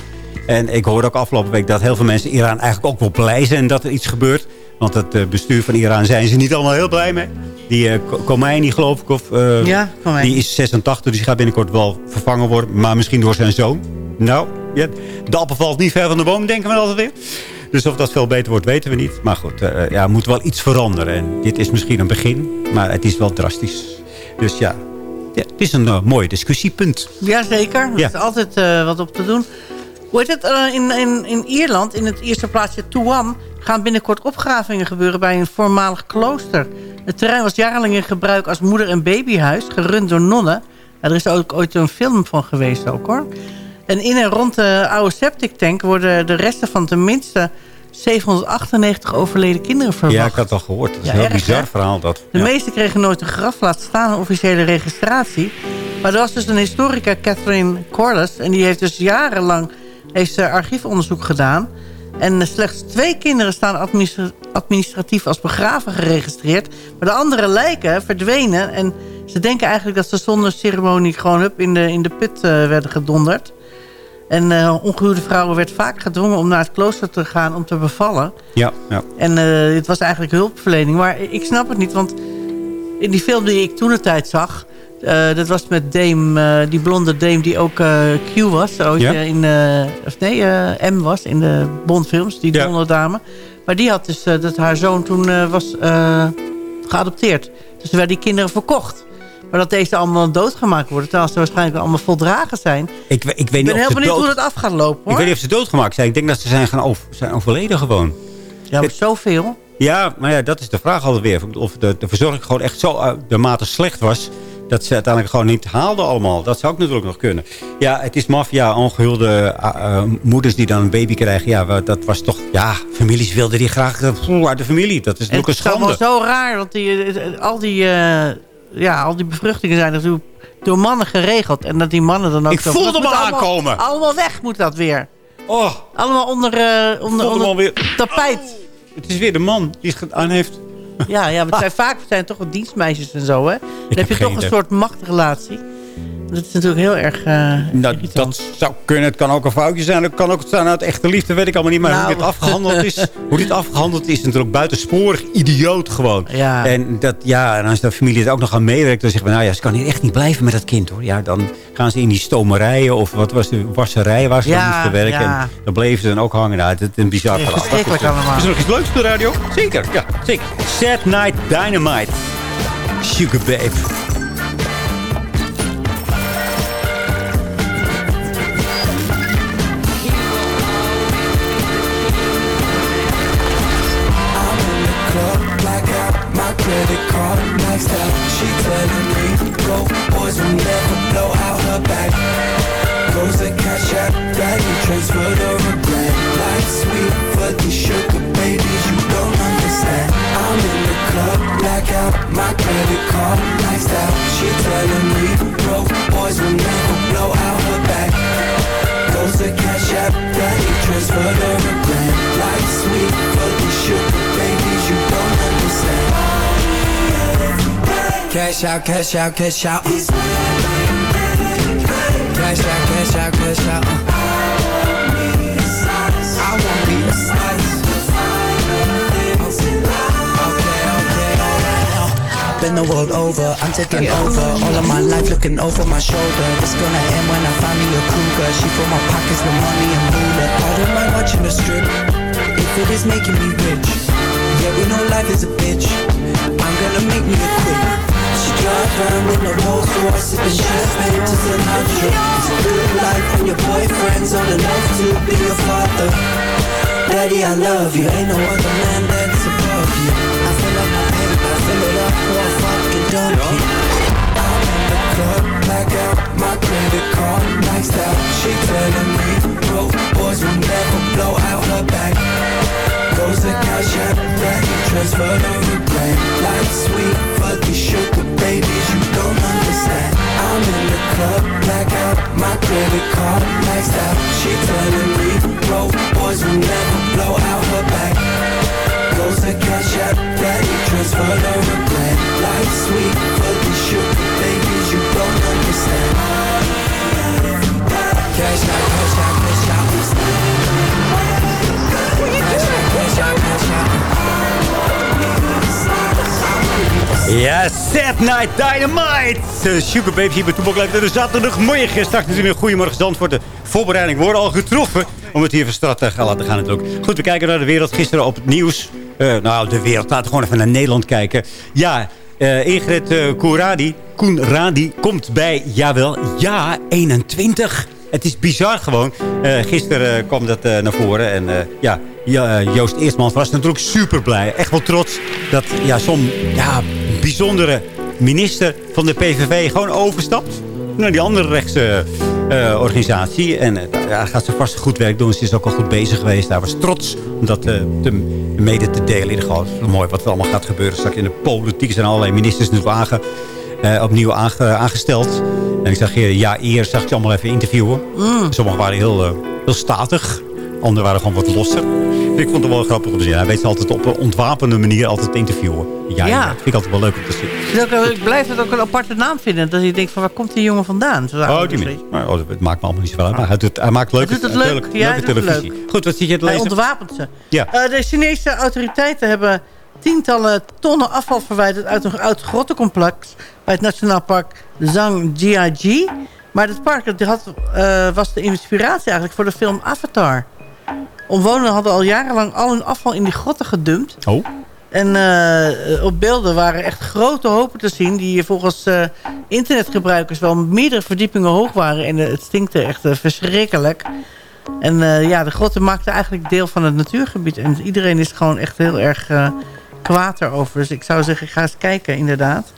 En ik hoorde ook afgelopen week dat heel veel mensen Iran eigenlijk ook wel blij zijn dat er iets gebeurt. Want het uh, bestuur van Iran zijn ze niet allemaal heel blij mee. Die uh, Khomeini geloof ik, of, uh, ja, die is 86, dus die gaat binnenkort wel vervangen worden. Maar misschien door zijn zoon. Nou, de appel valt niet ver van de boom, denken we altijd weer. Dus of dat veel beter wordt, weten we niet. Maar goed, uh, ja, moet wel iets veranderen. En dit is misschien een begin, maar het is wel drastisch. Dus ja, ja het is een uh, mooi discussiepunt. Jazeker, er ja. is altijd uh, wat op te doen. Hoe heet het? in, in, in Ierland, in het eerste plaatsje Tuam... gaan binnenkort opgravingen gebeuren bij een voormalig klooster. Het terrein was jarenlang in gebruik als moeder- en babyhuis... gerund door nonnen. Ja, er is ook ooit een film van geweest ook, hoor. En in en rond de oude septic tank worden de resten van tenminste 798 overleden kinderen verwacht. Ja, ik had het al gehoord. Dat is ja, een heel erg, bizar verhaal. Dat. De ja. meesten kregen nooit een graf, laat staan een officiële registratie. Maar er was dus een historica, Catherine Corliss... en die heeft dus jarenlang heeft ze archiefonderzoek gedaan. En slechts twee kinderen staan administra administratief als begraven geregistreerd. Maar de andere lijken verdwenen. En ze denken eigenlijk dat ze zonder ceremonie gewoon up in de, in de put uh, werden gedonderd. En uh, ongehuwde vrouwen werd vaak gedwongen om naar het klooster te gaan om te bevallen. Ja, ja. En uh, het was eigenlijk hulpverlening. Maar ik snap het niet, want in die film die ik toen de tijd zag... Uh, dat was met Dame, die blonde Dame die ook Q was. Ooit ja? in, of nee, M was in de Bondfilms, die ja. blonde dame. Maar die had dus dat haar zoon toen was geadopteerd. Dus er werden die kinderen verkocht. Maar dat deze allemaal doodgemaakt worden. Terwijl ze waarschijnlijk allemaal voldragen zijn. Ik, ik, weet ik ben heel benieuwd dood... hoe dat af gaat lopen. Hoor. Ik weet niet of ze doodgemaakt zijn. Ik denk dat ze zijn, gaan over, zijn overleden gewoon. Ja, maar zoveel. Ja, maar ja, dat is de vraag alweer. Of de, de verzorging gewoon echt zo de mate slecht was... dat ze uiteindelijk gewoon niet haalden allemaal. Dat zou ook natuurlijk nog kunnen. Ja, het is maffia, ongehulde uh, uh, moeders die dan een baby krijgen. Ja, dat was toch... Ja, families wilden die graag uh, uit de familie. Dat is natuurlijk een schande. Het is wel zo raar, want die, al die ja, al die bevruchtingen zijn natuurlijk door mannen geregeld. En dat die mannen dan ook... Ik voelde me aankomen. Allemaal weg moet dat weer. Oh. Allemaal onder, uh, onder, onder weer. tapijt. Het is weer de man die het aan heeft. Ja, ja [LAUGHS] het zijn vaak zijn toch dienstmeisjes en zo, hè? Dan Ik heb je toch een soort machtrelatie. Dat is natuurlijk heel erg uh, nou, Dat zou kunnen. Het kan ook een foutje zijn. Het kan ook zijn uit echte liefde. Weet ik allemaal niet. Maar nou. hoe dit afgehandeld is... [LAUGHS] hoe dit afgehandeld is natuurlijk buitensporig idioot gewoon. Ja. En, dat, ja, en als de familie het ook nog aan meewerkt... dan zeggen we, nou ja, ze kan hier echt niet blijven met dat kind hoor. Ja, dan gaan ze in die stomerijen... of wat was de wasserij waar ze ja, dan moesten werken. Ja. En dan bleven ze dan ook hangen. Nou, het is een bizar verhaal. Verschrikkelijk allemaal. Is er nog iets leuks op de radio? Zeker, ja, zeker. Sad Night Dynamite. Sugar Babe. Cash out, cash out, cash out. Cash out, cash out, cash out. I won't be a slice. Been the world over, I'm taking over. All of my life looking over my shoulder. It's gonna end when I find me a cougar. She fill my pockets with money and moolah I don't mind watching the strip? If it is making me rich. Yeah, we know life is a bitch. I'm gonna make me a quick drive around with no Rolls Royce Sipping champagne to Sinatra It's a good life when your boyfriend's old enough to be your father Daddy, I love you Ain't no other man that's above you I fill up my bank, I fill it up for a fucking donkey I'm in the club, black out My credit card maxed out She telling me broke boys will never blow out her back Goes to cash daddy transfer a grand Like sweet, but these sugar babies you don't understand. I'm in the club, black out My credit card maxed out. She telling me broke boys will never blow out her back. Goes to cash out, daddy transfer a grand Like sweet, but these sugar babies you don't understand. Cash out, cash out, cash out. Cash out, cash out, cash out Ja, Sad Night Dynamite. De Sugar Baby hier bij Toepak Leeft. De zaterdagmorgen. Straks natuurlijk een goedemorgen Zandvoort. De voorbereiding worden al getroffen. Om het hier van start te gaan laten gaan natuurlijk. Goed, we kijken naar de wereld. Gisteren op het nieuws. Eh, nou, de wereld. Laten we gewoon even naar Nederland kijken. Ja, eh Ingrid uh, Koeradi, Koenradi komt bij, jawel, ja, 21. Het is bizar gewoon. Eh, gisteren eh, kwam dat eh, naar voren. En eh, ja, eh, Joost Eersman was natuurlijk super blij. Echt wel trots dat ja, zo'n ja, bijzondere minister van de PVV gewoon overstapt naar die andere rechtse eh, organisatie. En ja, gaat ze vast goed werk doen. Ze is ook al goed bezig geweest. Daar was trots om dat eh, te, mede te delen. In ieder mooi wat er allemaal gaat gebeuren. Straks in de politiek zijn allerlei ministers nu aange, opnieuw aange- aangesteld. En ik zag je ja eer, zag ik ze allemaal even interviewen. Sommigen waren heel, heel statig. Anderen waren gewoon wat losser. Ik vond het wel grappig om te zien. Hij weet ze altijd op een ontwapende manier altijd te interviewen. Ja, Ja. eer. vind ik altijd wel leuk om te zien. Ik blijf het ook een aparte naam vinden. Dat je denkt van waar komt die jongen vandaan? Oh, die niet. Maar, oh, het maakt me allemaal niet zo uit. Maar hij, doet, hij maakt leuke, Hij het leuk. leuke, Ja, hij leuke televisie. Goed, wat zit je te Hij lezen? ontwapent ze. Ja. Eh, de Chinese autoriteiten hebben tientallen tonnen afval verwijderd... uit een oud grottencomplex bij het Nationaal Park Zhangjiajie. Maar het park dat had, eh, was de inspiratie eigenlijk voor de film Avatar. Omwonenden hadden al jarenlang al hun afval in die grotten gedumpt. Oh. En eh, op beelden waren echt grote hopen te zien... die volgens eh, internetgebruikers wel meerdere verdiepingen hoog waren. En eh, het stinkte echt verschrikkelijk. En ja, de grotten maakten eigenlijk deel van het natuurgebied. En iedereen is gewoon echt heel erg kwaad erover. Dus ik zou zeggen, ga eens kijken inderdaad.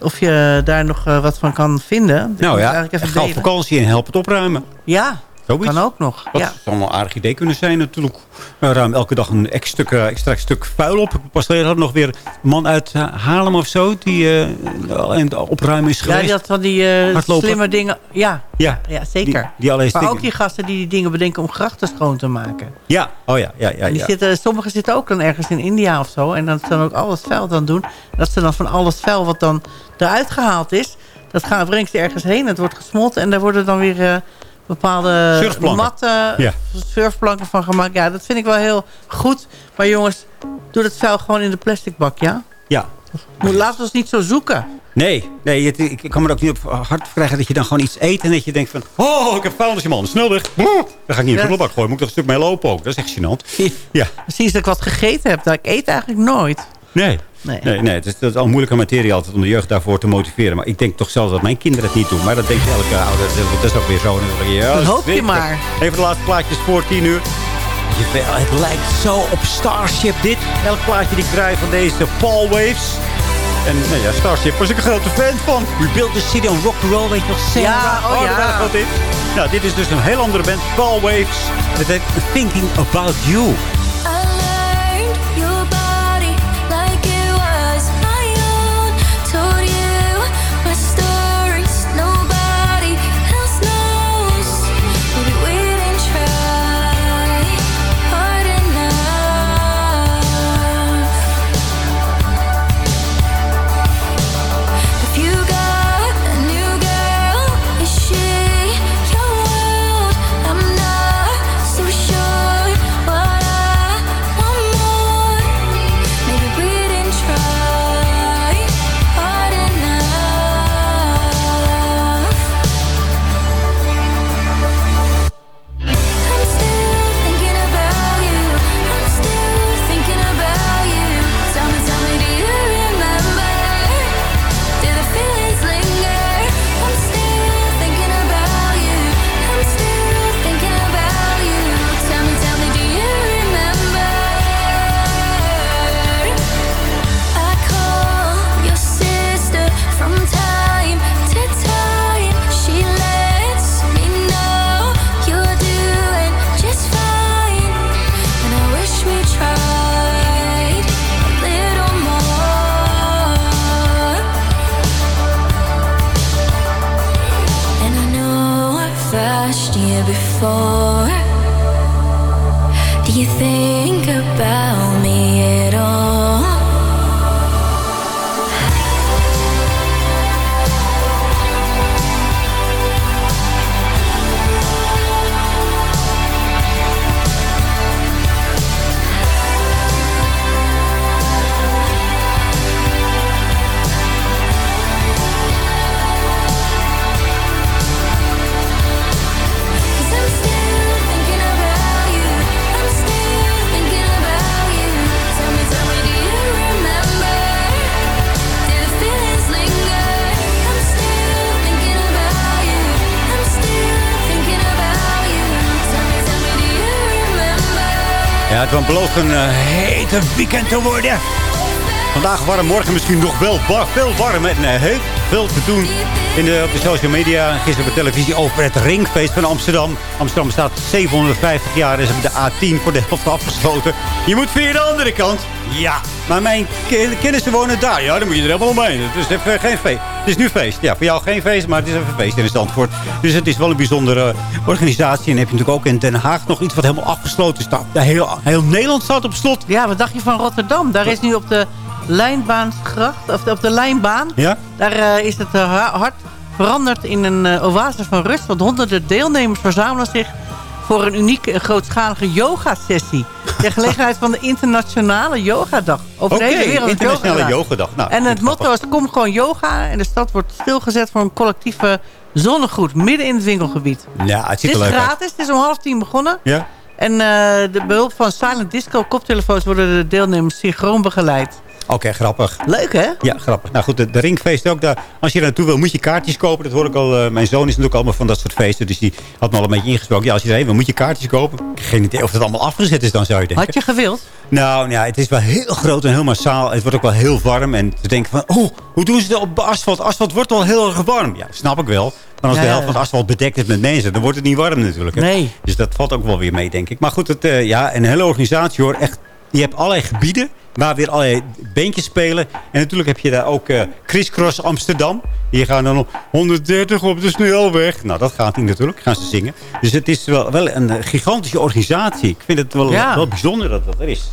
Of je daar nog wat van kan vinden. Nou ja, ga op vakantie en help het opruimen. Ja, Zoiets. kan ook nog. Dat Ja. zou wel een aardig idee kunnen zijn natuurlijk. Nou, ruim elke dag een extra stuk, eh, extra stuk vuil op. Pas geleden had nog weer een man uit eh, Haarlem of zo... die het opruimen is Ja, geweest. die had van die Hardlopen. slimme dingen. Ja, Ja, ja zeker. Die, die alleen maar ook die gasten die die dingen bedenken om grachten schoon te maken. Ja, oh ja, ja, ja. Die ja. zitten, sommigen zitten ook dan ergens in India of zo. En dat ze dan ook al het vuil dan doen. Dat ze dan van al het vuil wat dan eruit gehaald is... dat gaan, brengt ze ergens heen. Het wordt gesmolten en daar worden dan weer bepaalde Surfplanken. matten, Ja. surfplanken van gemaakt. Ja, dat vind ik wel heel goed. Maar jongens, doe het vuil gewoon in de plastic bak, ja? Ja. Moet, we ons niet zo zoeken. Nee, nee het- ik, kan me er ook niet op hard krijgen dat je dan gewoon iets eet... en dat je denkt van, oh, ik heb vuilnis in mijn handen, snel weg. Dan ga ik niet in de prullenbak gooien, moet ik er een stuk mee lopen ook. Dat is echt gênant. Ja. Is dat ik wat gegeten heb. Dat ik eet eigenlijk nooit. Nee. Nee. Nee, nee, het is, dat is al een moeilijke materie altijd om de jeugd daarvoor te motiveren. Maar ik denk toch zelf dat mijn kinderen het niet doen. Maar dat denkt elke ouder. Dat is ook weer zo. Ja, Dat hoop je maar. Even de laatste plaatjes voor tien uur. Jawel, het lijkt zo op Starship dit. Elk plaatje die ik draai van deze Paul Waves. En nou ja, Starship was ik een grote fan van. We built the city on rock and roll, weet je nog? Sarah? Ja, oh ja. dat was wat dit. Nou, dit is dus een heel andere band, Paul Waves. Het heet Thinking About You. Het belooft een uh, hete weekend te worden. Vandaag warm, morgen misschien nog wel veel warm. En uh, heel veel te doen in de, op de social media. Gisteren op de televisie over het ringfeest van Amsterdam. Amsterdam bestaat 750 jaar. En ze hebben de A10 voor de helft afgesloten. Je moet via de andere kant. Ja, maar mijn kennissen wonen daar. Ja, dan moet je er helemaal omheen. Het is even geen feest. Het is nu feest. Ja, voor jou geen feest, maar het is even feest in Zandvoort. Dus het is wel een bijzondere organisatie. En dan heb je natuurlijk ook in Den Haag nog iets wat helemaal afgesloten staat. Heel, heel Nederland staat op slot. Ja, wat dacht je van Rotterdam? Daar is nu op de Lijnbaansgracht, of op de Lijnbaan... Ja? daar eh, is het eh, ha- hard veranderd in een eh, oase van rust. Want honderden deelnemers verzamelen zich voor een unieke grootschalige yoga-sessie. [LAUGHS] Ter gelegenheid van de Internationale Yogadag. Over de hele wereld internationale yogadag. Nou, en het motto is, komt gewoon yoga... en de stad wordt stilgezet voor een collectieve zonnegroet... midden in het winkelgebied. Ja, het Het ziet is er leuk uit. gratis, het is om half tien begonnen. Ja? En eh, de behulp van silent disco koptelefoons worden de deelnemers synchroon begeleid. Oké, grappig. Leuk hè? Ja, grappig. Nou goed, de, de ringfeest ook. Daar, als je er naartoe wil, moet je kaartjes kopen. Dat hoor ik al. eh, mijn zoon is natuurlijk allemaal van dat soort feesten. Dus die had me al een beetje ingesproken. Ja, als je er heen wil, moet je kaartjes kopen. Geen idee of het allemaal afgezet is dan, zou je denken. Had je gewild? Nou, ja, het is wel heel groot en heel massaal. Het wordt ook wel heel warm. En te denken van, oh, hoe doen ze dat op asfalt? Asfalt wordt wel heel erg warm. Ja, snap ik wel. Maar als Ja, de helft van het asfalt bedekt is met mensen, dan wordt het niet warm natuurlijk. Hè? Nee. Dus dat valt ook wel weer mee, denk ik. Maar goed, het, eh, ja, een hele organisatie hoor. Echt, je hebt allerlei gebieden waar weer allerlei beentjes spelen. En natuurlijk heb je daar ook eh Crisscross Amsterdam. Die gaan dan op 130 op de snelweg. Nou, dat gaat niet natuurlijk. Gaan ze zingen. Dus het is wel, wel een eh, gigantische organisatie. Ik vind het wel, Ja. wel bijzonder dat dat er is.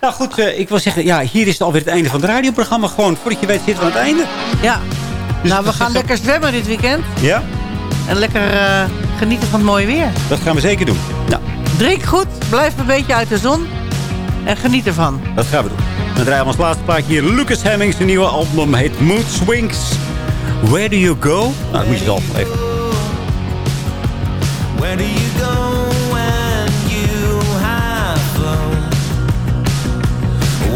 Nou goed, eh, ik wil zeggen, ja, hier is het alweer het einde van het radioprogramma. Gewoon, voordat je weet zitten we aan het einde. Ja. nou, we gaan lekker zwemmen dit weekend. Ja, En lekker genieten van het mooie weer. dat gaan we zeker doen. Nou, Drink goed, blijf een beetje uit de zon. En geniet ervan. dat gaan we doen. Dan draaien we als laatste plaatje hier Lucas Hemmings. Zijn nieuwe album heet Mood Swings. Where do you go? Nou, dat moet je zelf even. Where do you go when you have flown?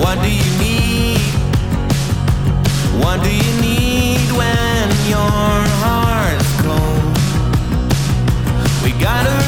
What do you need? What do you need when your heart's cold? We gotta